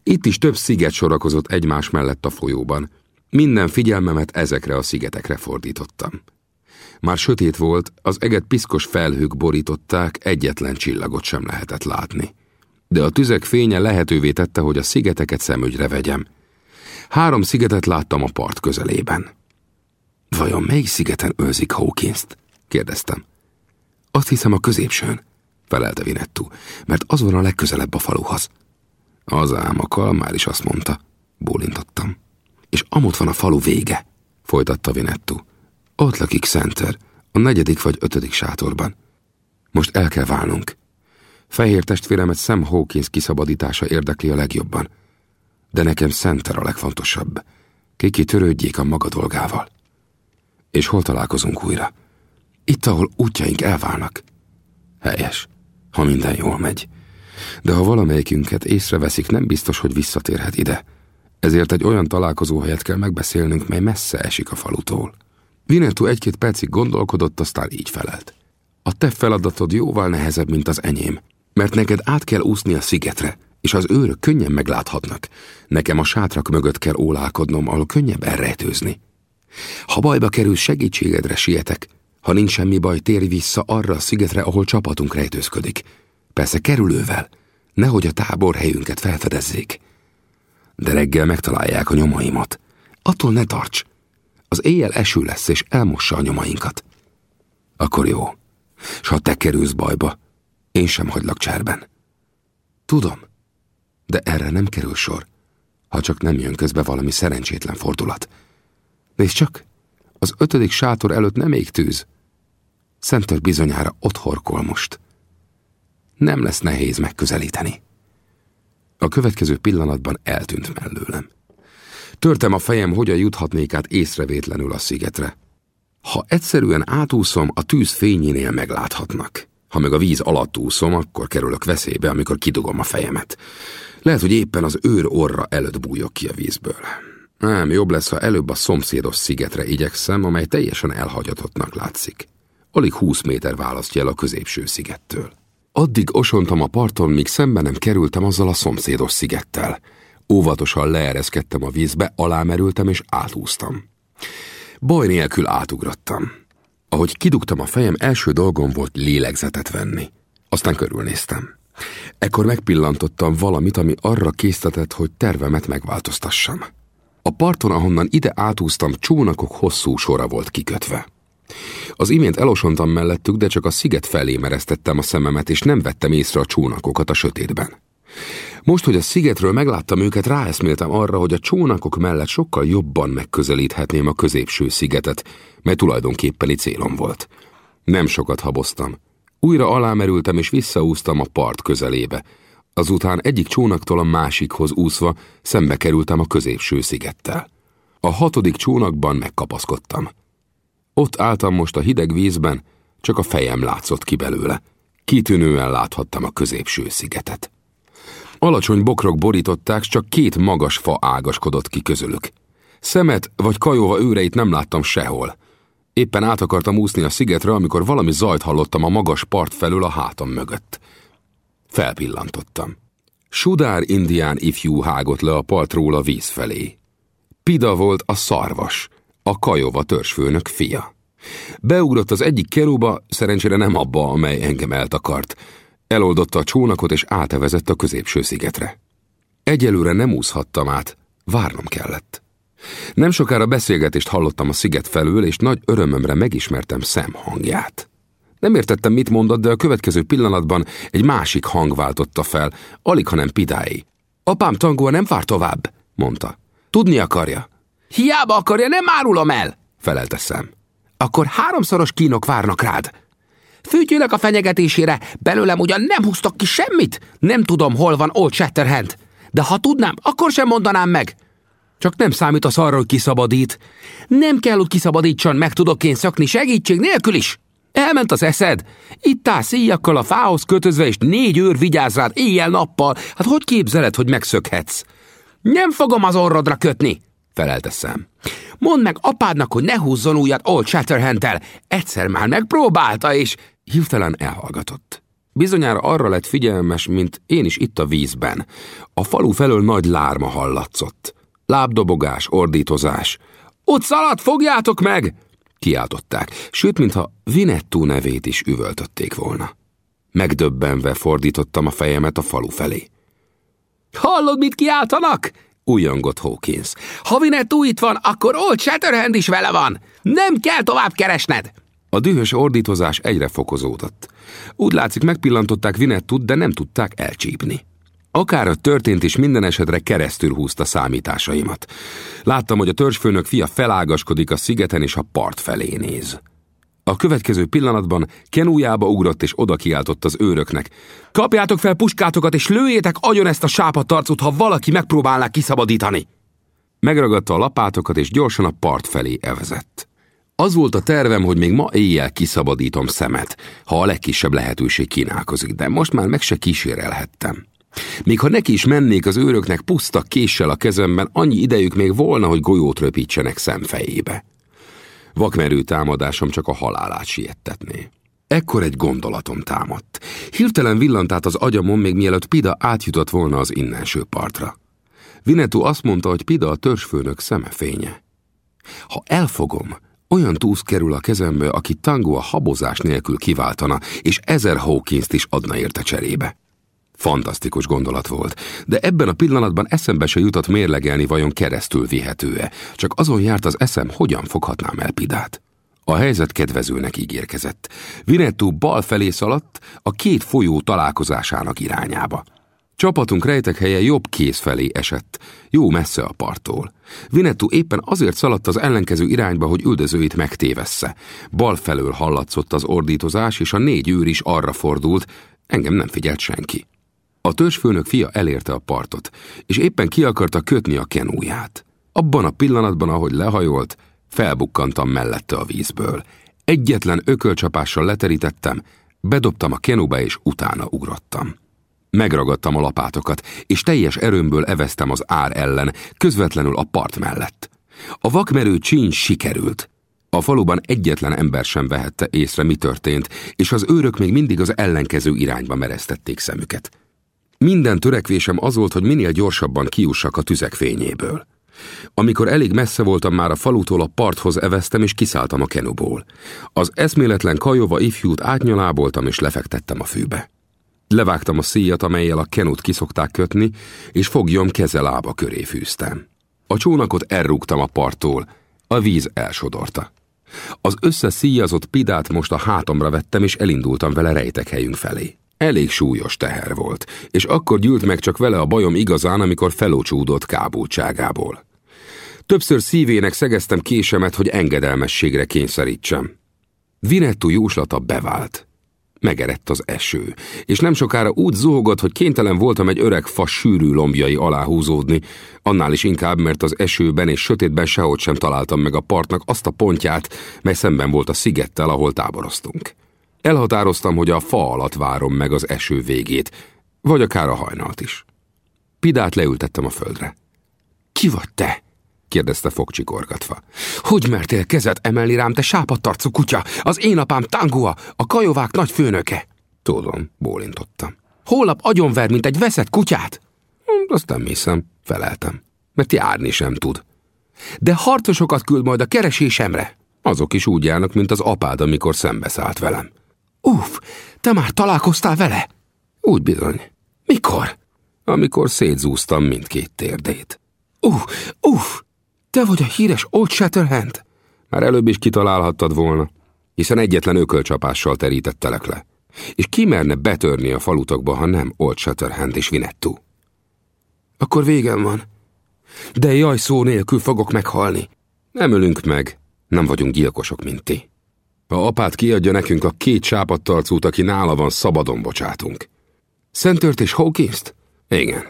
Itt is több sziget sorakozott egymás mellett a folyóban. Minden figyelmemet ezekre a szigetekre fordítottam. Már sötét volt, az eget piszkos felhők borították, egyetlen csillagot sem lehetett látni. de a tüzek fénye lehetővé tette, hogy a szigeteket szemügyre vegyem. Három szigetet láttam a part közelében. Vajon melyik szigeten őrzik Hawkins-t? kérdeztem. Azt hiszem a középsőn, felelte Vinettu, mert az van a legközelebb a faluhoz. Az ám a kalmár is azt mondta, bólintottam. És amott van a falu vége, folytatta Vinettu. Ott lakik Center, a negyedik vagy ötödik sátorban. Most el kell válnunk. Fehér testvéremet Sam Hawkins kiszabadítása érdekli a legjobban. De nekem Center a legfontosabb. Kiki törődjék a maga dolgával. És hol találkozunk újra? Itt, ahol útjaink elválnak. Helyes, ha minden jól megy. De ha valamelyikünket észreveszik, nem biztos, hogy visszatérhet ide. Ezért egy olyan találkozóhelyet kell megbeszélnünk, mely messze esik a falutól. Vinetú egy-két percig gondolkodott, aztán így felelt. A te feladatod jóval nehezebb, mint az enyém, mert neked át kell úszni a szigetre, és az őrök könnyen megláthatnak. Nekem a sátrak mögött kell ólálkodnom, ahol könnyebb elrejtőzni. Ha bajba kerül, segítségedre sietek. Ha nincs semmi baj, térj vissza arra a szigetre, ahol csapatunk rejtőzködik. Persze kerülővel, nehogy a tábor helyünket felfedezzék. De reggel megtalálják a nyomaimat. Attól ne tarts. Az éjjel eső lesz, és elmossa a nyomainkat. Akkor jó. S ha te kerülsz bajba, én sem hagylak cserben. Tudom, de erre nem kerül sor, ha csak nem jön közbe valami szerencsétlen fordulat. Nézd csak, az ötödik sátor előtt nem ég tűz. Szentör bizonyára ott horkol most. Nem lesz nehéz megközelíteni. A következő pillanatban eltűnt mellőlem. Törtem a fejem, hogyan juthatnék át észrevétlenül a szigetre. Ha egyszerűen átúszom, a tűz fényénél megláthatnak. Ha meg a víz alatt úszom, akkor kerülök veszélybe, amikor kidugom a fejemet. Lehet, hogy éppen az őr orra előtt bújok ki a vízből. Nem, jobb lesz, ha előbb a szomszédos szigetre igyekszem, amely teljesen elhagyatottnak látszik. Alig húsz méter választja el a középső szigettől. Addig osontam a parton, míg szembe nem kerültem azzal a szomszédos szigettel. Óvatosan leereszkedtem a vízbe, alámerültem és átúztam. Baj nélkül átugrottam. Ahogy kidugtam a fejem, első dolgom volt lélegzetet venni. Aztán körülnéztem. Ekkor megpillantottam valamit, ami arra késztetett, hogy tervemet megváltoztassam. A parton, ahonnan ide átúztam, csónakok hosszú sora volt kikötve. Az imént elosontam mellettük, de csak a sziget felé mereztettem a szememet, és nem vettem észre a csónakokat a sötétben. Most, hogy a szigetről megláttam őket, ráeszméltem arra, hogy a csónakok mellett sokkal jobban megközelíthetném a középső szigetet, mely tulajdonképpeni célom volt. Nem sokat haboztam. Újra alámerültem és visszaúztam a part közelébe. Azután egyik csónaktól a másikhoz úszva szembe kerültem a középső szigettel. A hatodik csónakban megkapaszkodtam. Ott álltam most a hideg vízben, csak a fejem látszott ki belőle. Kitűnően láthattam a középső szigetet. Alacsony bokrok borították, csak két magas fa ágaskodott ki közülük. Szemet vagy kajóva őreit nem láttam sehol. Éppen át akartam úszni a szigetre, amikor valami zajt hallottam a magas part felül a hátam mögött. Felpillantottam. Sudár indián ifjú hágott le a partról a víz felé. Pida volt a szarvas, a kajova törzsfőnök fia. Beugrott az egyik kerúba, szerencsére nem abba, amely engem eltakart. Eloldotta a csónakot és átevezett a középső szigetre. Egyelőre nem úszhattam át, várnom kellett. Nem sokára beszélgetést hallottam a sziget felől, és nagy örömömre megismertem szem hangját. Nem értettem, mit mondott, de a következő pillanatban egy másik hang váltotta fel, alig, hanem Pidái. Apám tangóa nem vár tovább, mondta. Tudni akarja. Hiába akarja, nem árulom el, felelte. Akkor háromszoros kínok várnak rád. Fűtjülök a fenyegetésére, belőlem ugyan nem húztok ki semmit. Nem tudom, hol van Old Shatterhand. De ha tudnám, akkor sem mondanám meg. Csak nem számít arra, hogy kiszabadít. Nem kell, hogy kiszabadítson, meg tudok én szökni segítség nélkül is. Elment az eszed? Itt állsz éjjakkal a fához kötözve, és négy őr vigyáz rád éjjel-nappal. Hát hogy képzeled, hogy megszökhetsz? Nem fogom az orrodra kötni, felelte szem. Mondd meg apádnak, hogy ne húzzon újat Old Shatterhand-tel. Egyszer már megpróbálta, és hirtelen elhallgatott. Bizonyára arra lett figyelmes, mint én is itt a vízben. A falu felől nagy lárma hallatszott. Lábdobogás, ordítozás. Ott szaladt, fogjátok meg! Kiáltották, sőt, mintha Vinettú nevét is üvöltötték volna. Megdöbbenve fordítottam a fejemet a falu felé. Hallod, mit kiáltanak? Újongott Hawkins. Ha Vinettú itt van, akkor Old Shatterhand is vele van. Nem kell tovább keresned. A dühös ordítozás egyre fokozódott. Úgy látszik, megpillantották Vinettut, de nem tudták elcsípni. Akár a történt is minden esetre keresztül húzta számításaimat. Láttam, hogy a törzsfőnök fia felágaskodik a szigeten és a part felé néz. A következő pillanatban kenújába ugrott és oda kiáltott az őröknek. Kapjátok fel puskátokat és lőjétek agyon ezt a sápatarcut, ha valaki megpróbálná kiszabadítani! Megragadta a lapátokat és gyorsan a part felé evezett. Az volt a tervem, hogy még ma éjjel kiszabadítom szemet, ha a legkisebb lehetőség kínálkozik, de most már meg se kísérelhettem. Még ha neki is mennék az őröknek puszta késsel a kezemben, annyi idejük még volna, hogy golyót röpítsenek szemfejébe. Vakmerő támadásom csak a halálát siettetné. Ekkor egy gondolatom támadt. Hirtelen villant át az agyamon, még mielőtt Pida átjutott volna az innenső partra. Vinetu azt mondta, hogy Pida a törzsfőnök szemefénye. Ha elfogom, olyan túsz kerül a kezembe, aki tango a habozás nélkül kiváltana, és ezer hawkins is adna érte cserébe. Fantasztikus gondolat volt, de ebben a pillanatban eszembe se jutott mérlegelni vajon keresztül vihető-e, csak azon járt az eszem, hogyan foghatnám el Pidát. A helyzet kedvezőnek ígérkezett. Vinettu bal felé szaladt a két folyó találkozásának irányába. Csapatunk rejtek helye jobb kéz felé esett, jó messze a parttól. Vinettu éppen azért szaladt az ellenkező irányba, hogy üldözőit megtévessze. Bal felől hallatszott az ordítozás, és a négy őr is arra fordult, engem nem figyelt senki. A törzsfőnök fia elérte a partot, és éppen ki akarta kötni a kenúját. Abban a pillanatban, ahogy lehajolt, felbukkantam mellette a vízből. Egyetlen ökölcsapással leterítettem, bedobtam a kenúba és utána ugrottam. Megragadtam a lapátokat, és teljes erőmből eveztem az ár ellen, közvetlenül a part mellett. A vakmerő csíny sikerült. A faluban egyetlen ember sem vehette észre, mi történt, és az őrök még mindig az ellenkező irányba mereztették szemüket. Minden törekvésem az volt, hogy minél gyorsabban kiussak a tüzek fényéből. Amikor elég messze voltam már a falutól a parthoz eveztem és kiszálltam a kenuból. Az eszméletlen kajova ifjút átnyaláboltam és lefektettem a fűbe. Levágtam a szíjat, amelyel a kenut kiszokták kötni, és fogjam keze lába köré fűztem. A csónakot elrúgtam a parttól, a víz elsodorta. Az összeszíjazott pidát most a hátamra vettem, és elindultam vele rejtek helyünk felé. Elég súlyos teher volt, és akkor gyűlt meg csak vele a bajom igazán, amikor felócsúdott kábultságából. Többször szívének szegeztem késemet, hogy engedelmességre kényszerítsem. Vinettu jóslata bevált. Megerett az eső, és nem sokára úgy zuhogott, hogy kénytelen voltam egy öreg fa sűrű lombjai alá húzódni, annál is inkább, mert az esőben és sötétben sehogy sem találtam meg a partnak azt a pontját, mely szemben volt a szigettel, ahol táboroztunk. Elhatároztam, hogy a fa alatt várom meg az eső végét, vagy akár a hajnalt is. Pidát leültettem a földre. Ki vagy te? kérdezte fogcsikorgatva. Hogy mertél kezet emelni rám, te sápadtarcú kutya? Az én apám Tangua, a kajovák nagy főnöke. Tudom, bólintottam. Holnap agyonver, mint egy veszett kutyát? Hm, azt nem hiszem, feleltem, mert járni sem tud. De harcosokat küld majd a keresésemre. Azok is úgy járnak, mint az apád, amikor szembeszállt velem. Uff, te már találkoztál vele? Úgy bizony. Mikor? Amikor szétzúztam mindkét térdét. Uff, uff, te vagy a híres Old Shatterhand? Már előbb is kitalálhattad volna, hiszen egyetlen ökölcsapással terítettelek le. És ki merne betörni a falutakba, ha nem Old Shatterhand és Vinettu? Akkor végem van. De jaj, szó nélkül fogok meghalni. Nem ölünk meg, nem vagyunk gyilkosok, mint ti. Ha apát kiadja nekünk a két sápadtarcút, aki nála van, szabadon bocsátunk. Szentört és Hawkins-t? Igen.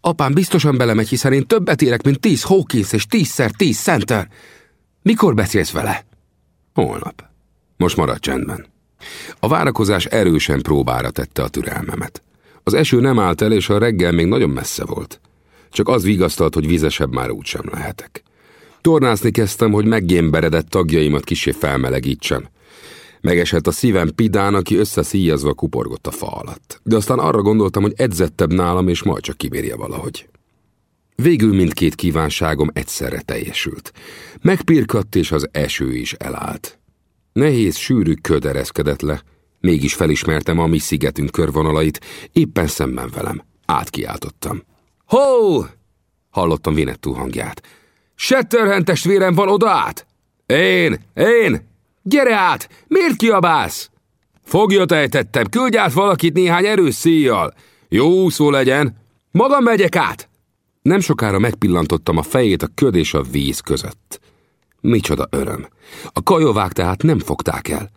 Apám biztosan belemegy, hiszen én többet érek, mint tíz Hawkins és tízszer tíz Center. Mikor beszélsz vele? Holnap. Most maradj csendben. A várakozás erősen próbára tette a türelmemet. Az eső nem állt el, és a reggel még nagyon messze volt. Csak az vigasztalt, hogy vizesebb már úgysem lehetek. Tornászni kezdtem, hogy meggémberedett tagjaimat kisé felmelegítsem. Megesett a szívem Pidán, aki összeszíjazva kuporgott a fa alatt. De aztán arra gondoltam, hogy edzettebb nálam, és majd csak kibírja valahogy. Végül mindkét kívánságom egyszerre teljesült. Megpirkadt, és az eső is elállt. Nehéz, sűrű köd ereszkedett le, Mégis felismertem a mi szigetünk körvonalait, éppen szemben velem. Átkiáltottam. Hó! Hallottam Vinettú hangját. Shatterhand testvérem van oda át? Én, én! Gyere át! Miért kiabálsz? Fogja ejtettem, küldj át valakit néhány erős szíjjal. Jó szó legyen. Magam megyek át! Nem sokára megpillantottam a fejét a köd és a víz között. Micsoda öröm. A kajovák tehát nem fogták el.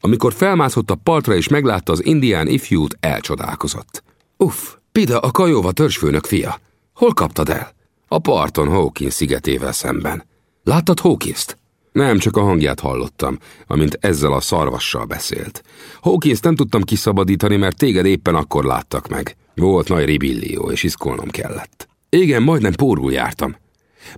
Amikor felmászott a partra és meglátta az indián ifjút, elcsodálkozott. Uff, Pida a kajóva törzsfőnök fia. Hol kaptad el? A parton Hawkins szigetével szemben. Láttad Hawkins-t? Nem, csak a hangját hallottam, amint ezzel a szarvassal beszélt. Hawkins nem tudtam kiszabadítani, mert téged éppen akkor láttak meg. Volt nagy ribillió, és iszkolnom kellett. Igen, majdnem pórul jártam.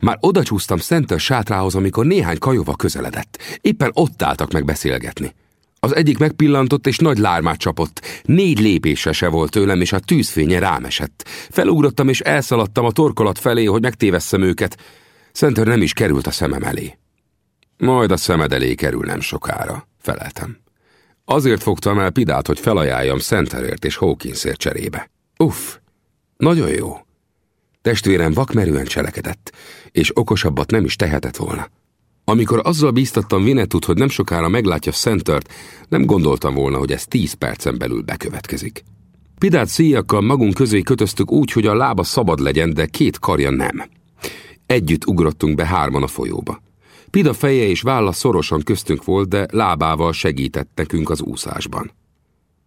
Már oda csúsztam Center sátrához, amikor néhány kajova közeledett. Éppen ott álltak meg beszélgetni. Az egyik megpillantott és nagy lármát csapott. Négy lépésre se volt tőlem, és a tűzfénye rám esett. Felugrottam és elszaladtam a torkolat felé, hogy megtévesszem őket. Center nem is került a szemem elé. Majd a szemed elé kerül nem sokára, feleltem. Azért fogtam el Pidát, hogy felajánljam Centerért és Hawkinsért cserébe. Uff, nagyon jó. Testvérem vakmerően cselekedett, és okosabbat nem is tehetett volna. Amikor azzal bíztattam Vinettut, hogy nem sokára meglátja Centert, nem gondoltam volna, hogy ez tíz percen belül bekövetkezik. Pidát szíjakkal magunk közé kötöztük úgy, hogy a lába szabad legyen, de két karja nem. Együtt ugrottunk be hárman a folyóba. Pida feje és válla szorosan köztünk volt, de lábával segített nekünk az úszásban.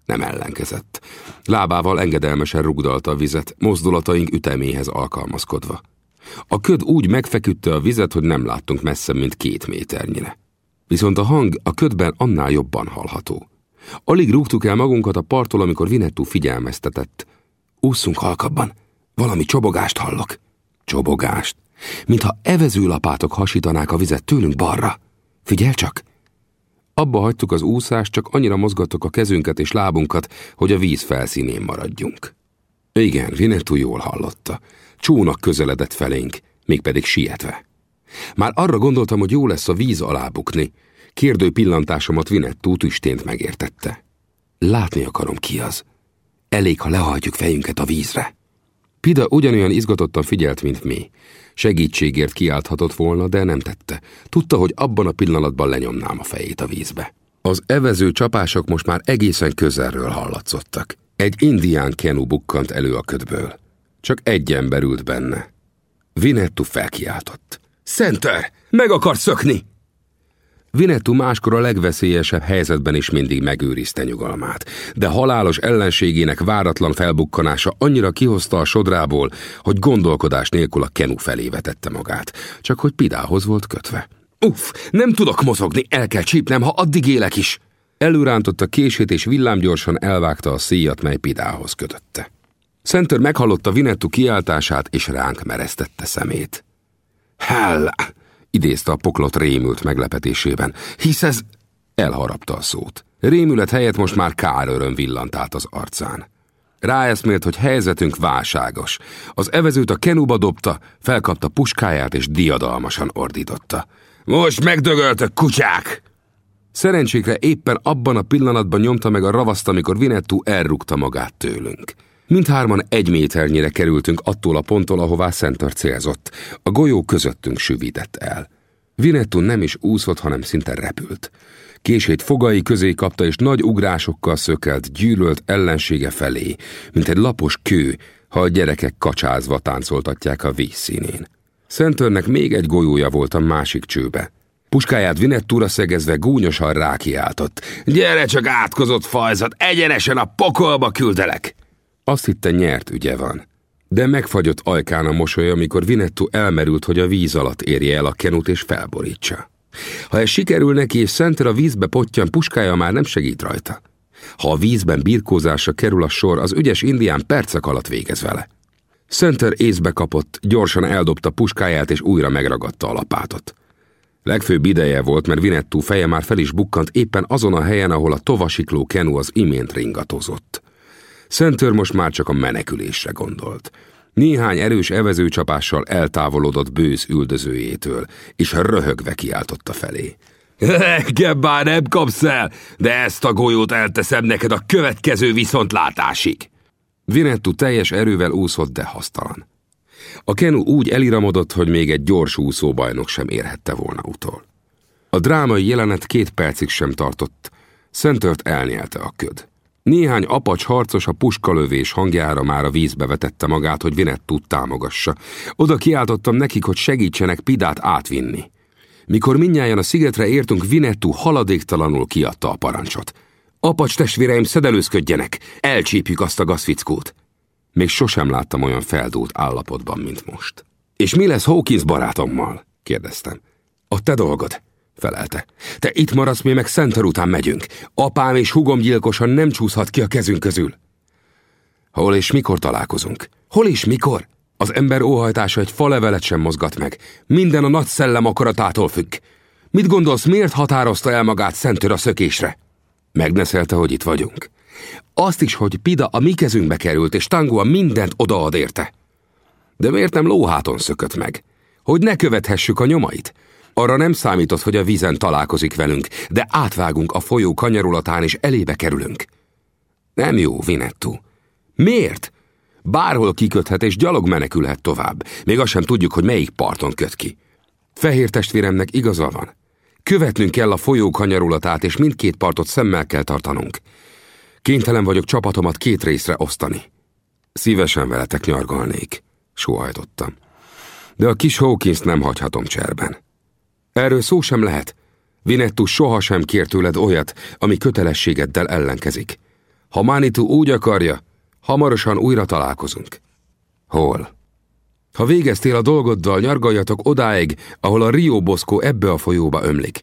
Nem ellenkezett. Lábával engedelmesen rugdalta a vizet, mozdulataink üteméhez alkalmazkodva. A köd úgy megfeküdte a vizet, hogy nem láttunk messze, mint két méternyire. Viszont a hang a ködben annál jobban hallható. Alig rúgtuk el magunkat a parttól, amikor Vinettú figyelmeztetett. Ússzunk halkabban, valami csobogást hallok. Csobogást? Mintha evezőlapátok hasítanák a vizet tőlünk balra. Figyelj csak! Abba hagytuk az úszást, csak annyira mozgattuk a kezünket és lábunkat, hogy a víz felszínén maradjunk. Igen, Vinettú jól hallotta. Csónak közeledett felénk, mégpedig sietve. Már arra gondoltam, hogy jó lesz a víz alá bukni. Kérdő pillantásomat Vinettú tüstént megértette. Látni akarom ki az. Elég, ha lehajtjuk fejünket a vízre. Pida ugyanolyan izgatottan figyelt, mint mi. Segítségért kiálthatott volna, de nem tette. Tudta, hogy abban a pillanatban lenyomnám a fejét a vízbe. Az evező csapások most már egészen közelről hallatszottak. Egy indián kenu bukkant elő a ködből. Csak egy ember ült benne. Vinettu felkiáltott. Center, meg akar szökni! Vinettu máskor a legveszélyesebb helyzetben is mindig megőrizte nyugalmát, de halálos ellenségének váratlan felbukkanása annyira kihozta a sodrából, hogy gondolkodás nélkül a kenu felé vetette magát, csak hogy Pidához volt kötve. Uff, nem tudok mozogni, el kell csípnem, ha addig élek is! Előrántotta kését és villámgyorsan elvágta a szíjat, mely Pidához kötötte. Center meghallotta Vinettu kiáltását, és ránk mereztette szemét. Hell! idézte a poklot rémült meglepetésében, hisz ez... Elharapta a szót. Rémület helyett most már kár öröm villant át az arcán. Ráeszmélt, hogy helyzetünk válságos. Az evezőt a kenuba dobta, felkapta puskáját és diadalmasan ordította. Most megdögöltök, kutyák! Szerencsékre éppen abban a pillanatban nyomta meg a ravaszt, amikor Vinettú elrúgta magát tőlünk. Mindhárman egy méternyire kerültünk attól a ponttól, ahová Center célzott. A golyó közöttünk süvített el. Vinettu nem is úszott, hanem szinte repült. Kését fogai közé kapta, és nagy ugrásokkal szökelt, gyűlölt ellensége felé, mint egy lapos kő, ha a gyerekek kacsázva táncoltatják a vízszínén. Centernek még egy golyója volt a másik csőbe. Puskáját Vinettúra szegezve gúnyosan rákiáltott. Gyere csak átkozott fajzat, egyenesen a pokolba küldelek! Azt hitte nyert ügye van. De megfagyott ajkán a mosoly, amikor Vinettu elmerült, hogy a víz alatt érje el a kenut és felborítsa. Ha ez sikerül neki, és Center a vízbe pottyan, puskája már nem segít rajta. Ha a vízben birkózásra kerül a sor, az ügyes indián percek alatt végez vele. Center észbe kapott, gyorsan eldobta puskáját, és újra megragadta a lapátot. Legfőbb ideje volt, mert Vinettu feje már fel is bukkant éppen azon a helyen, ahol a tovasikló kenu az imént ringatozott. Szentőr most már csak a menekülésre gondolt. Néhány erős evezőcsapással eltávolodott bősz üldözőjétől, és röhögve kiáltotta felé. Engem már nem kapsz el, de ezt a golyót elteszem neked a következő viszontlátásig. Vinettu teljes erővel úszott, de hasztalan. A kenu úgy eliramodott, hogy még egy gyors úszóbajnok sem érhette volna utol. A drámai jelenet két percig sem tartott. Szentört elnyelte a köd. Néhány apacs harcos a puskalövés hangjára már a vízbe vetette magát, hogy Vinettút támogassa. Oda kiáltottam nekik, hogy segítsenek Pidát átvinni. Mikor minnyáján a szigetre értünk, Vinettú haladéktalanul kiadta a parancsot. Apacs testvéreim, szedelőzködjenek! Elcsípjük azt a gazfickót! Még sosem láttam olyan feldúlt állapotban, mint most. És mi lesz Hawkins barátommal? kérdeztem. A te dolgod, felelte. Te itt maradsz, mi meg Center után megyünk. Apám és hugom gyilkosan nem csúszhat ki a kezünk közül. Hol és mikor találkozunk? Hol és mikor? Az ember óhajtása egy falevelet sem mozgat meg. Minden a nagy szellem akaratától függ. Mit gondolsz, miért határozta el magát Szentőr a szökésre? Megneszelte, hogy itt vagyunk. Azt is, hogy Pida a mi kezünkbe került, és Tangua mindent odaad érte. De miért nem lóháton szökött meg? Hogy ne követhessük a nyomait? Arra nem számított, hogy a vízen találkozik velünk, de átvágunk a folyó kanyarulatán, és elébe kerülünk. Nem jó, Vinettu. Miért? Bárhol kiköthet, és gyalog menekülhet tovább. Még azt sem tudjuk, hogy melyik parton köt ki. Fehér testvéremnek igaza van. Követnünk kell a folyó kanyarulatát, és mindkét partot szemmel kell tartanunk. Kénytelen vagyok csapatomat két részre osztani. Szívesen veletek nyargalnék, sóhajtottam. De a kis Hawkins nem hagyhatom cserben. Erről szó sem lehet. Vinettu sohasem kér tőled olyat, ami kötelességeddel ellenkezik. Ha Manitu úgy akarja, hamarosan újra találkozunk. Hol? Ha végeztél a dolgoddal, nyargaljatok odáig, ahol a Rio Bosco ebbe a folyóba ömlik.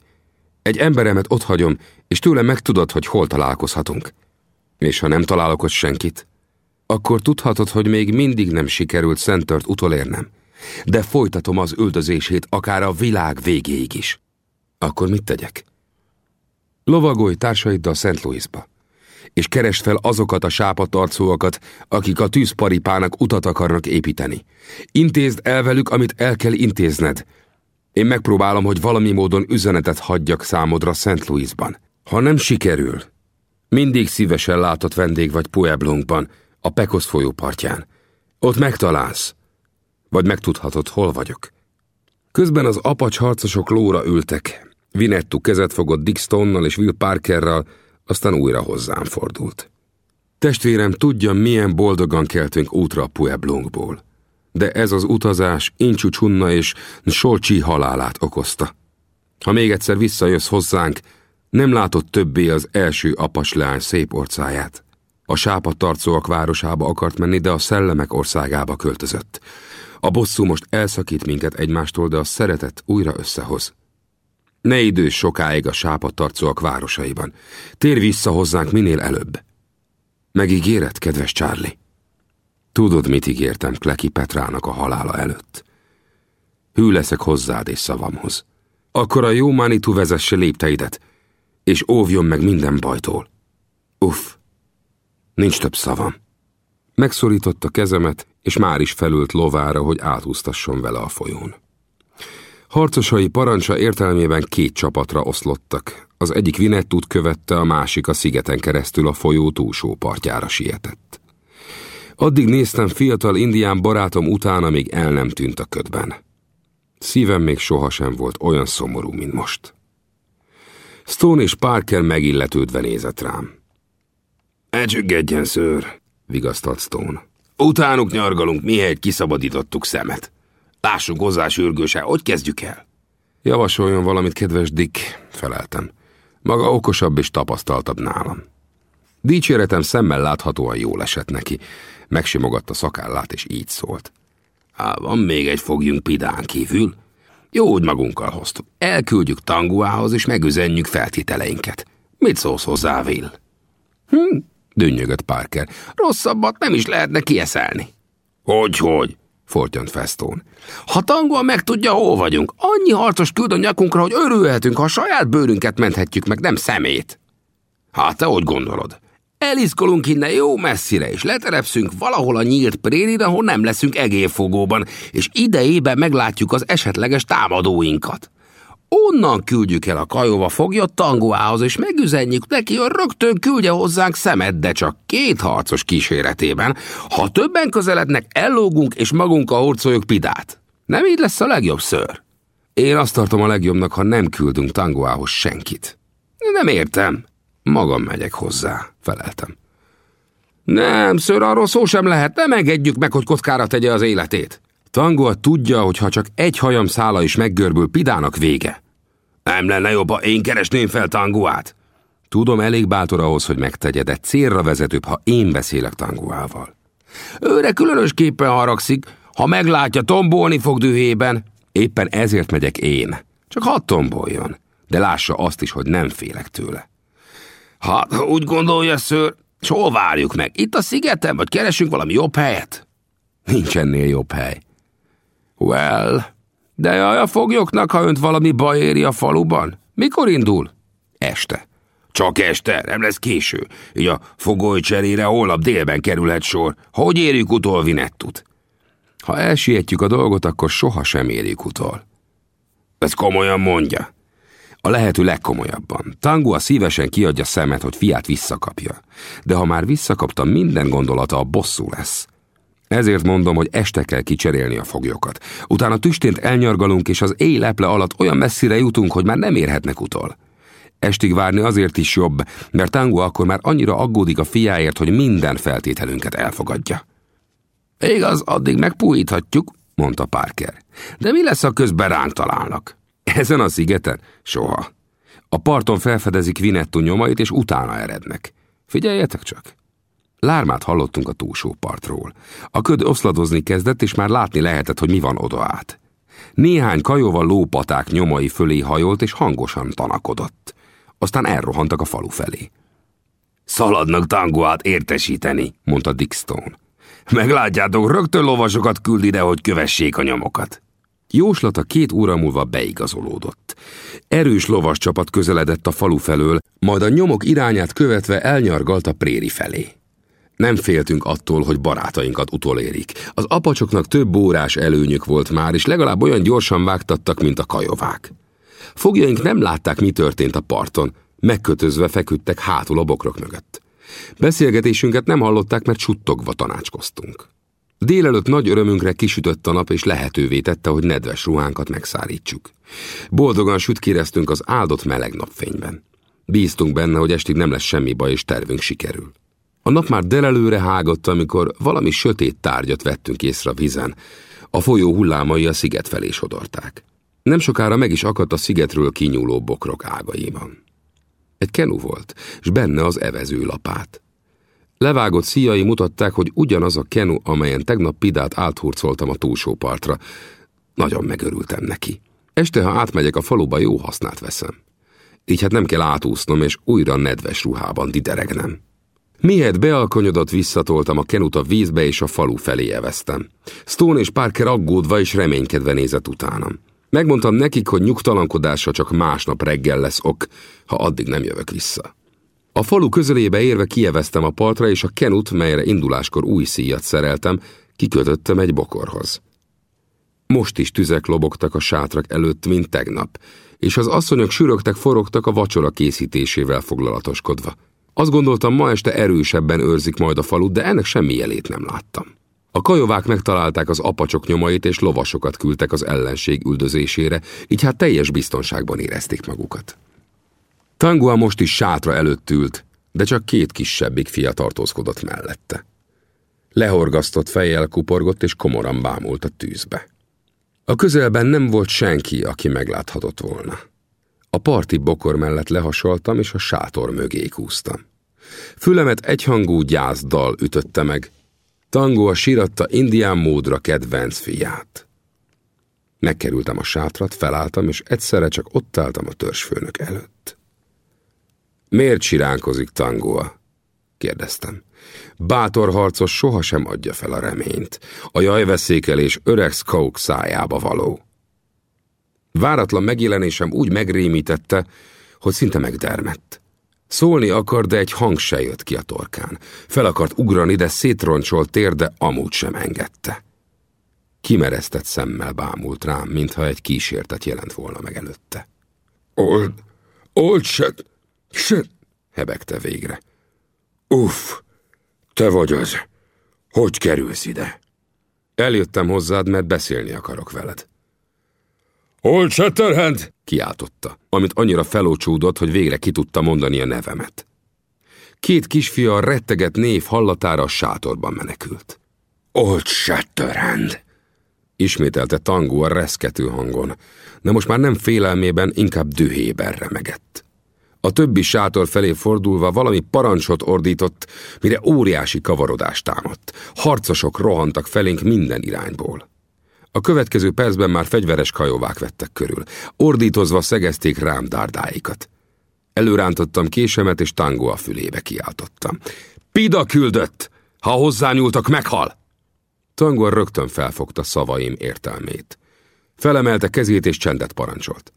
Egy emberemet ott hagyom, és tőle megtudod, hogy hol találkozhatunk. És ha nem találok ott senkit, akkor tudhatod, hogy még mindig nem sikerült Szentört utolérnem, de folytatom az üldözését akár a világ végéig is. Akkor mit tegyek? Lovagolj társaiddal Szent Louisba, és keresd fel azokat a sápat arcúakat, akik a tűzparipának utat akarnak építeni. Intézd el velük, amit el kell intézned. Én megpróbálom, hogy valami módon üzenetet hagyjak számodra Szent Louisban. Ha nem sikerül, mindig szívesen látott vendég vagy Pueblunkban, a Pekos folyó partján. Ott megtalálsz, vagy megtudhatod, hol vagyok. Közben az apacs harcosok lóra ültek. Vinettu kezet fogott Dick Stone-nal és Will Parkerral, aztán újra hozzám fordult. Testvérem tudja, milyen boldogan keltünk útra a Pueblunkból. De ez az utazás Incsú Csunna és Solcsi halálát okozta. Ha még egyszer visszajössz hozzánk, nem látott többé az első apasleány szép orcáját. A sápadtarcóak városába akart menni, de a szellemek országába költözött. A bosszú most elszakít minket egymástól, de a szeretet újra összehoz. Ne idős sokáig a sápadtarcóak városaiban. Tér vissza hozzánk minél előbb. Megígéret, kedves Charlie? Tudod, mit ígértem Kleki Petrának a halála előtt? Hű leszek hozzád és szavamhoz. Akkor a jó Manitu vezesse lépteidet, és óvjon meg minden bajtól. Uff, nincs több szavam. Megszorította kezemet, és már is felült lovára, hogy átúztasson vele a folyón. Harcosai parancsa értelmében két csapatra oszlottak. Az egyik Vinettút követte, a másik a szigeten keresztül a folyó túlsó partjára sietett. Addig néztem fiatal indián barátom utána, még el nem tűnt a ködben. Szívem még sohasem volt olyan szomorú, mint most. Stone és Parker megilletődve nézett rám. Elcsüggedjen, szőr, vigasztalt Stone. Utánuk nyargalunk, mihelyt kiszabadítottuk szemet. Lássunk hozzá sürgőse, hogy kezdjük el? Javasoljon valamit, kedves Dick, feleltem. Maga okosabb és tapasztaltabb nálam. Dicséretem szemmel láthatóan jól esett neki. Megsimogatta szakállát, és így szólt. Á, van még egy fogjunk pidán kívül? Jó, hogy magunkkal hoztuk. Elküldjük Tanguához, és megüzenjük feltételeinket. Mit szólsz hozzá, Will? Hm, dünnyögött Parker. Rosszabbat nem is lehetne kieszelni. Hogy-hogy? fortyant Feston. Ha Tangua megtudja, hol vagyunk, annyi harcos küld a nyakunkra, hogy örülhetünk, ha a saját bőrünket menthetjük meg, nem szemét. Hát te hogy gondolod? Eliszkolunk innen jó messzire, és leterepszünk valahol a nyílt prérin, ahol nem leszünk egérfogóban, és idejében meglátjuk az esetleges támadóinkat. Onnan küldjük el a kajóba foglyot tanguához, és megüzenjük neki, hogy rögtön küldje hozzánk szemet, de csak két harcos kíséretében. Ha többen közelednek, ellógunk, és magunkkal hurcoljuk pidát. Nem így lesz a legjobb, ször? Én azt tartom a legjobbnak, ha nem küldünk tanguához senkit. Nem értem. Magam megyek hozzá, feleltem. Nem, ször, arról szó sem lehet, nem engedjük meg, hogy kockára tegye az életét. Tangoa tudja, hogy ha csak egy hajam szála is meggörbül, Pidának vége. Nem lenne jobb, ha én keresném fel Tanguát? Tudom, elég bátor ahhoz, hogy megtegye, de célra vezetőbb, ha én beszélek Tanguával. Őre különösképpen haragszik, ha meglátja, tombolni fog dühében. Éppen ezért megyek én. Csak hadd tomboljon, de lássa azt is, hogy nem félek tőle. Hát, ha úgy gondolja, ször, és hol várjuk meg? Itt a szigeten, vagy keresünk valami jobb helyet? Nincs ennél jobb hely. Well, de jaj a foglyoknak, ha önt valami baj éri a faluban. Mikor indul? Este. Csak este, nem lesz késő. Így a fogoly cserére holnap délben kerülhet sor. Hogy érjük utol Vinettut? Ha elsietjük a dolgot, akkor soha sem érjük utol. Ez komolyan mondja. A lehető legkomolyabban. a szívesen kiadja szemet, hogy fiát visszakapja. De ha már visszakapta, minden gondolata a bosszú lesz. Ezért mondom, hogy este kell kicserélni a foglyokat. Utána tüstént elnyargalunk, és az éj leple alatt olyan messzire jutunk, hogy már nem érhetnek utol. Estig várni azért is jobb, mert Tango akkor már annyira aggódik a fiáért, hogy minden feltételünket elfogadja. Igaz, addig megpújíthatjuk, mondta Parker. De mi lesz, a közben ránk találnak? Ezen a szigeten? Soha. A parton felfedezik Vinettu nyomait, és utána erednek. Figyeljetek csak! Lármát hallottunk a túlsó partról. A köd oszladozni kezdett, és már látni lehetett, hogy mi van oda át. Néhány kajóval lópaták nyomai fölé hajolt, és hangosan tanakodott. Aztán elrohantak a falu felé. Szaladnak tangoát értesíteni, mondta Dick Stone. Meglátjátok, rögtön lovasokat küld ide, hogy kövessék a nyomokat. Jóslata két óra múlva beigazolódott. Erős lovas csapat közeledett a falu felől, majd a nyomok irányát követve elnyargalt a préri felé. Nem féltünk attól, hogy barátainkat utolérik. Az apacsoknak több órás előnyük volt már, és legalább olyan gyorsan vágtattak, mint a kajovák. Fogjaink nem látták, mi történt a parton, megkötözve feküdtek hátul a bokrok mögött. Beszélgetésünket nem hallották, mert suttogva tanácskoztunk. Délelőtt nagy örömünkre kisütött a nap, és lehetővé tette, hogy nedves ruhánkat megszárítsuk. Boldogan sütkéreztünk az áldott meleg napfényben. Bíztunk benne, hogy estig nem lesz semmi baj, és tervünk sikerül. A nap már delelőre hágott, amikor valami sötét tárgyat vettünk észre a vizen. A folyó hullámai a sziget felé sodorták. Nem sokára meg is akadt a szigetről kinyúló bokrok ágaiban. Egy kenu volt, és benne az evező lapát. Levágott szíjai mutatták, hogy ugyanaz a kenu, amelyen tegnap Pidát áthurcoltam a túlsó partra. Nagyon megörültem neki. Este, ha átmegyek a faluba, jó hasznát veszem. Így hát nem kell átúsznom, és újra nedves ruhában dideregnem. Mihet bealkonyodott, visszatoltam a kenut a vízbe, és a falu felé eveztem. Stone és Parker aggódva és reménykedve nézett utánam. Megmondtam nekik, hogy nyugtalankodása csak másnap reggel lesz ok, ha addig nem jövök vissza. A falu közelébe érve kieveztem a partra, és a kenut, melyre induláskor új szíjat szereltem, kikötöttem egy bokorhoz. Most is tüzek lobogtak a sátrak előtt, mint tegnap, és az asszonyok sürögtek, forogtak a vacsora készítésével foglalatoskodva. Azt gondoltam, ma este erősebben őrzik majd a falut, de ennek semmi jelét nem láttam. A kajovák megtalálták az apacsok nyomait, és lovasokat küldtek az ellenség üldözésére, így hát teljes biztonságban érezték magukat. Tangua most is sátra előtt ült, de csak két kisebbik fia tartózkodott mellette. Lehorgasztott fejjel kuporgott, és komoran bámult a tűzbe. A közelben nem volt senki, aki megláthatott volna. A parti bokor mellett lehasaltam, és a sátor mögé kúztam. Fülemet egyhangú gyászdal ütötte meg. Tango a síratta indián módra kedvenc fiát. Megkerültem a sátrat, felálltam, és egyszerre csak ott álltam a törzsfőnök előtt. Miért siránkozik Tangoa? kérdeztem. Bátor harcos sohasem adja fel a reményt. A jajveszékelés öreg Skouk szájába való. Váratlan megjelenésem úgy megrémítette, hogy szinte megdermett. Szólni akar, de egy hang se jött ki a torkán. Fel akart ugrani, de szétroncsolt térde amúgy sem engedte. Kimeresztett szemmel bámult rám, mintha egy kísértet jelent volna meg előtte. Old, old se, se, hebegte végre. Uff, te vagy az. Hogy kerülsz ide? Eljöttem hozzád, mert beszélni akarok veled. Old Shatterhand! kiáltotta, amit annyira felócsúdott, hogy végre ki tudta mondani a nevemet. Két kisfia a retteget név hallatára a sátorban menekült. Old Shatterhand! Ismételte Tango a reszkető hangon, de most már nem félelmében, inkább dühében remegett. A többi sátor felé fordulva valami parancsot ordított, mire óriási kavarodást támadt. Harcosok rohantak felénk minden irányból. A következő percben már fegyveres kajóvák vettek körül. Ordítozva szegezték rám dárdáikat. Előrántottam késemet, és tangó a fülébe kiáltottam. Pida küldött! Ha hozzányúltak, meghal! Tangor rögtön felfogta szavaim értelmét. Felemelte kezét és csendet parancsolt.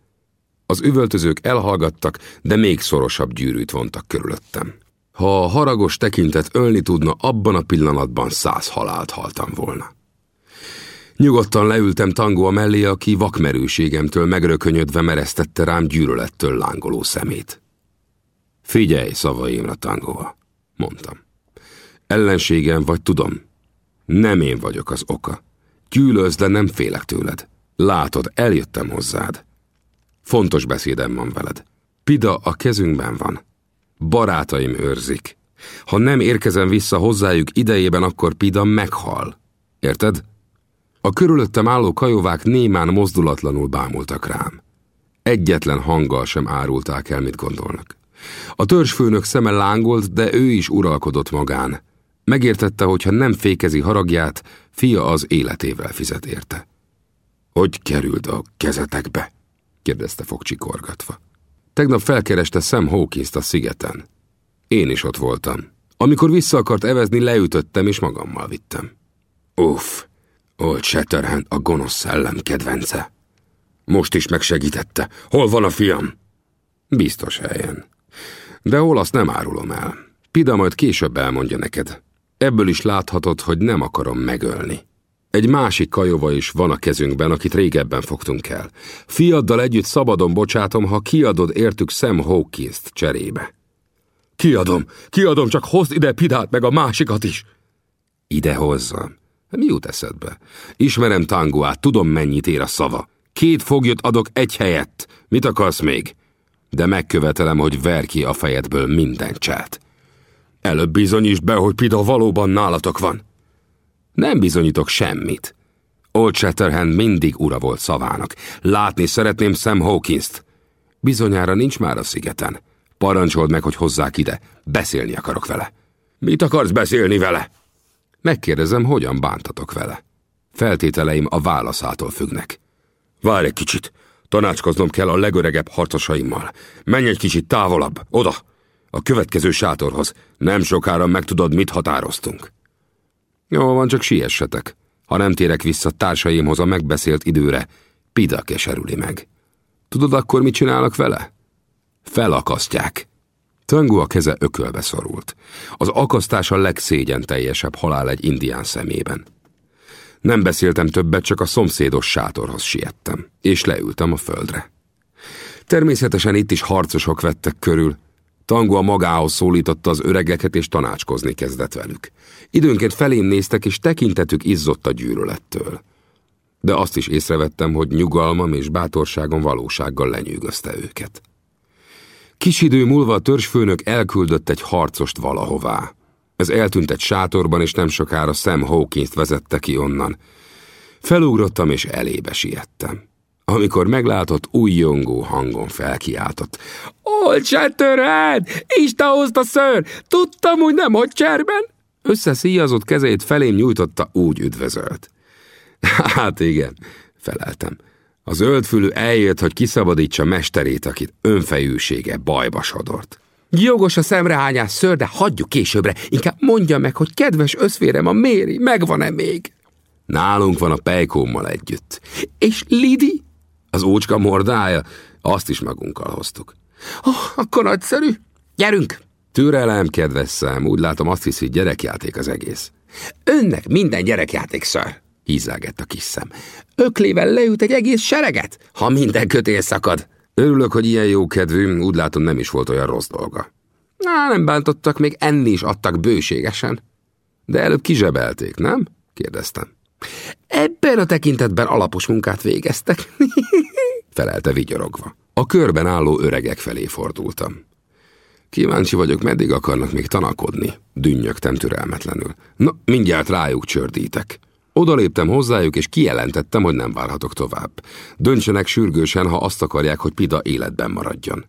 Az üvöltözők elhallgattak, de még szorosabb gyűrűt vontak körülöttem. Ha a haragos tekintet ölni tudna, abban a pillanatban száz halált haltam volna. Nyugodtan leültem tangó a mellé, aki vakmerőségemtől megrökönyödve meresztette rám gyűrölettől lángoló szemét. Figyelj szavaimra, tangóa, mondtam. Ellenségem vagy, tudom. Nem én vagyok az oka. Gyűlölsz, de nem félek tőled. Látod, eljöttem hozzád. Fontos beszédem van veled. Pida a kezünkben van. Barátaim őrzik. Ha nem érkezem vissza hozzájuk idejében, akkor Pida meghal. Érted? A körülöttem álló kajóvák némán mozdulatlanul bámultak rám. Egyetlen hanggal sem árulták el, mit gondolnak. A törzsfőnök szeme lángolt, de ő is uralkodott magán. Megértette, hogy ha nem fékezi haragját, fia az életével fizet érte. Hogy került a kezetekbe? kérdezte fogcsikorgatva. Tegnap felkereste Sam hawkins a szigeten. Én is ott voltam. Amikor vissza akart evezni, leütöttem és magammal vittem. Uff, Old Shatterhand a gonosz szellem kedvence. Most is megsegítette. Hol van a fiam? Biztos helyen. De hol azt nem árulom el. Pida majd később elmondja neked. Ebből is láthatod, hogy nem akarom megölni. Egy másik kajova is van a kezünkben, akit régebben fogtunk el. Fiaddal együtt szabadon bocsátom, ha kiadod értük Sam hawkins cserébe. Kiadom, kiadom, csak hozd ide Pidát meg a másikat is. Ide hozzam. Mi jut eszedbe? Ismerem tanguát, tudom mennyit ér a szava. Két foglyot adok egy helyett. Mit akarsz még? De megkövetelem, hogy ver ki a fejedből minden cselt. Előbb bizonyítsd be, hogy Pida valóban nálatok van. Nem bizonyítok semmit. Old Shatterhand mindig ura volt szavának. Látni szeretném Sam Hawkins-t. Bizonyára nincs már a szigeten. Parancsold meg, hogy hozzák ide. Beszélni akarok vele. Mit akarsz beszélni vele? Megkérdezem, hogyan bántatok vele. Feltételeim a válaszától függnek. Várj egy kicsit. Tanácskoznom kell a legöregebb harcosaimmal. Menj egy kicsit távolabb, oda. A következő sátorhoz. Nem sokára megtudod, mit határoztunk. Jó van, csak siessetek. Ha nem térek vissza társaimhoz a megbeszélt időre, Pida keserüli meg. Tudod akkor, mit csinálnak vele? Felakasztják. Tango a keze ökölbe szorult. Az akasztás a legszégyen teljesebb halál egy indián szemében. Nem beszéltem többet, csak a szomszédos sátorhoz siettem, és leültem a földre. Természetesen itt is harcosok vettek körül, Tango a magához szólította az öregeket, és tanácskozni kezdett velük. Időnként felém néztek, és tekintetük izzott a gyűlölettől. De azt is észrevettem, hogy nyugalmam és bátorságom valósággal lenyűgözte őket. Kis idő múlva a törzsfőnök elküldött egy harcost valahová. Ez eltűnt egy sátorban, és nem sokára Sam Hawkins vezette ki onnan. Felugrottam, és elébe siettem. Amikor meglátott, új jongó hangon felkiáltott. Old Shatterhand! Isten hozta ször! Tudtam, hogy nem hogy cserben! Összeszíjazott kezét felém nyújtotta, úgy üdvözölt. Hát igen, feleltem. A zöldfülű eljött, hogy kiszabadítsa mesterét, akit önfejűsége bajba sodort. Jogos a szemrehányás, ször, de hagyjuk későbbre. Inkább mondja meg, hogy kedves összférem a Méri, megvan-e még? Nálunk van a pejkómmal együtt. És Lidi? Az ócska mordája? Azt is magunkkal hoztuk. Oh, akkor nagyszerű. Gyerünk! Türelem, kedves szem, úgy látom azt hiszi, gyerekjáték az egész. Önnek minden gyerekjáték, ször, hízelgett a kis szem. Öklével leüt egy egész sereget, ha minden kötél szakad. Örülök, hogy ilyen jó kedvű, úgy látom nem is volt olyan rossz dolga. Na, nem bántottak, még enni is adtak bőségesen. De előbb kizsebelték, nem? kérdeztem. Ebben a tekintetben alapos munkát végeztek, felelte vigyorogva. A körben álló öregek felé fordultam. Kíváncsi vagyok, meddig akarnak még tanakodni, dünnyögtem türelmetlenül. Na, mindjárt rájuk csördítek. Oda léptem hozzájuk, és kijelentettem, hogy nem várhatok tovább. Döntsenek sürgősen, ha azt akarják, hogy Pida életben maradjon.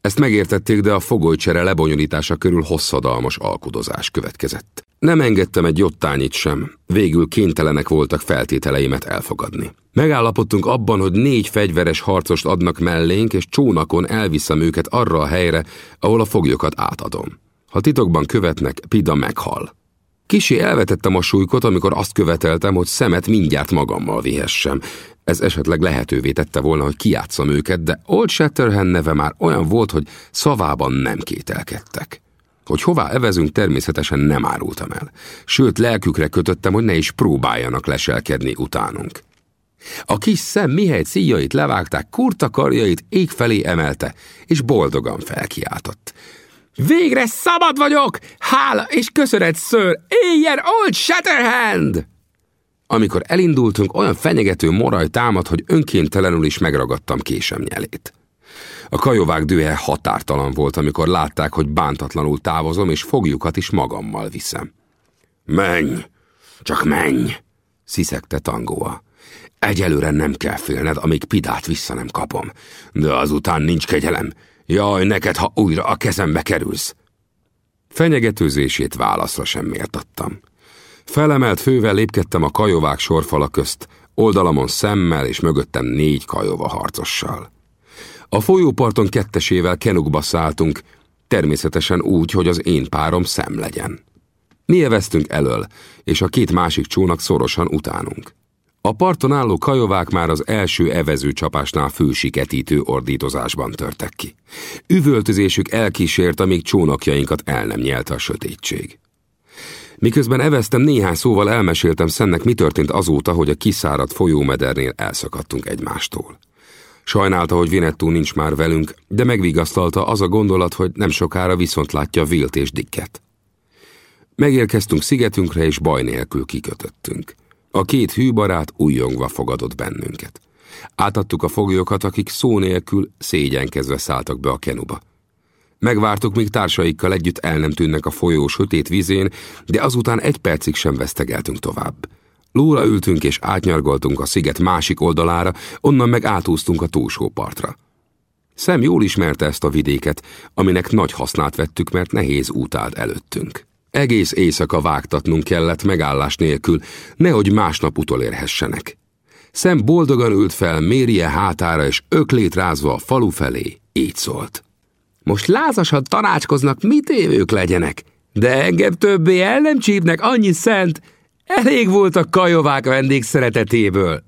Ezt megértették, de a fogolycsere lebonyolítása körül hosszadalmas alkudozás következett. Nem engedtem egy jottányit sem, végül kénytelenek voltak feltételeimet elfogadni. Megállapodtunk abban, hogy négy fegyveres harcost adnak mellénk, és csónakon elviszem őket arra a helyre, ahol a foglyokat átadom. Ha titokban követnek, Pida meghal. Kisi elvetettem a súlykot, amikor azt követeltem, hogy szemet mindjárt magammal vihessem. Ez esetleg lehetővé tette volna, hogy kiátszam őket, de Old Shatterhand neve már olyan volt, hogy szavában nem kételkedtek. Hogy hová evezünk, természetesen nem árultam el. Sőt, lelkükre kötöttem, hogy ne is próbáljanak leselkedni utánunk. A kis szem mihelyt szíjait levágták, kurta karjait ég felé emelte, és boldogan felkiáltott. Végre szabad vagyok! Hála és köszönet, ször! Éljen Old Shatterhand! Amikor elindultunk, olyan fenyegető moraj támad, hogy önkéntelenül is megragadtam késem nyelét. A kajovák dühe határtalan volt, amikor látták, hogy bántatlanul távozom, és fogjukat is magammal viszem. Menj! Csak menj! sziszegte tangóa. Egyelőre nem kell félned, amíg Pidát vissza nem kapom, de azután nincs kegyelem. Jaj, neked, ha újra a kezembe kerülsz! Fenyegetőzését válaszra sem méltattam. Felemelt fővel lépkedtem a kajovák sorfala közt, oldalamon szemmel és mögöttem négy kajova harcossal. A folyóparton kettesével kenukba szálltunk, természetesen úgy, hogy az én párom szem legyen. Mi eveztünk elől, és a két másik csónak szorosan utánunk. A parton álló kajovák már az első evező csapásnál fősiketítő ordítozásban törtek ki. Üvöltözésük elkísért, amíg csónakjainkat el nem nyelte a sötétség. Miközben eveztem, néhány szóval elmeséltem Szennek, mi történt azóta, hogy a kiszáradt folyómedernél elszakadtunk egymástól. Sajnálta, hogy Vinettú nincs már velünk, de megvigasztalta az a gondolat, hogy nem sokára viszont látja Vilt és Dicket. Megérkeztünk szigetünkre, és baj nélkül kikötöttünk. A két hűbarát újjongva fogadott bennünket. Átadtuk a foglyokat, akik szó nélkül szégyenkezve szálltak be a kenuba. Megvártuk, míg társaikkal együtt el nem tűnnek a folyó sötét vízén, de azután egy percig sem vesztegeltünk tovább. Lóra ültünk és átnyargoltunk a sziget másik oldalára, onnan meg átúztunk a túlsó partra. Szem jól ismerte ezt a vidéket, aminek nagy hasznát vettük, mert nehéz út állt előttünk. Egész éjszaka vágtatnunk kellett megállás nélkül, nehogy másnap utolérhessenek. Szem boldogan ült fel mérje hátára, és öklét rázva a falu felé, így szólt. Most lázasan tanácskoznak, mit évők legyenek, de engem többé el nem csípnek annyi szent, elég volt a kajovák vendég szeretetéből.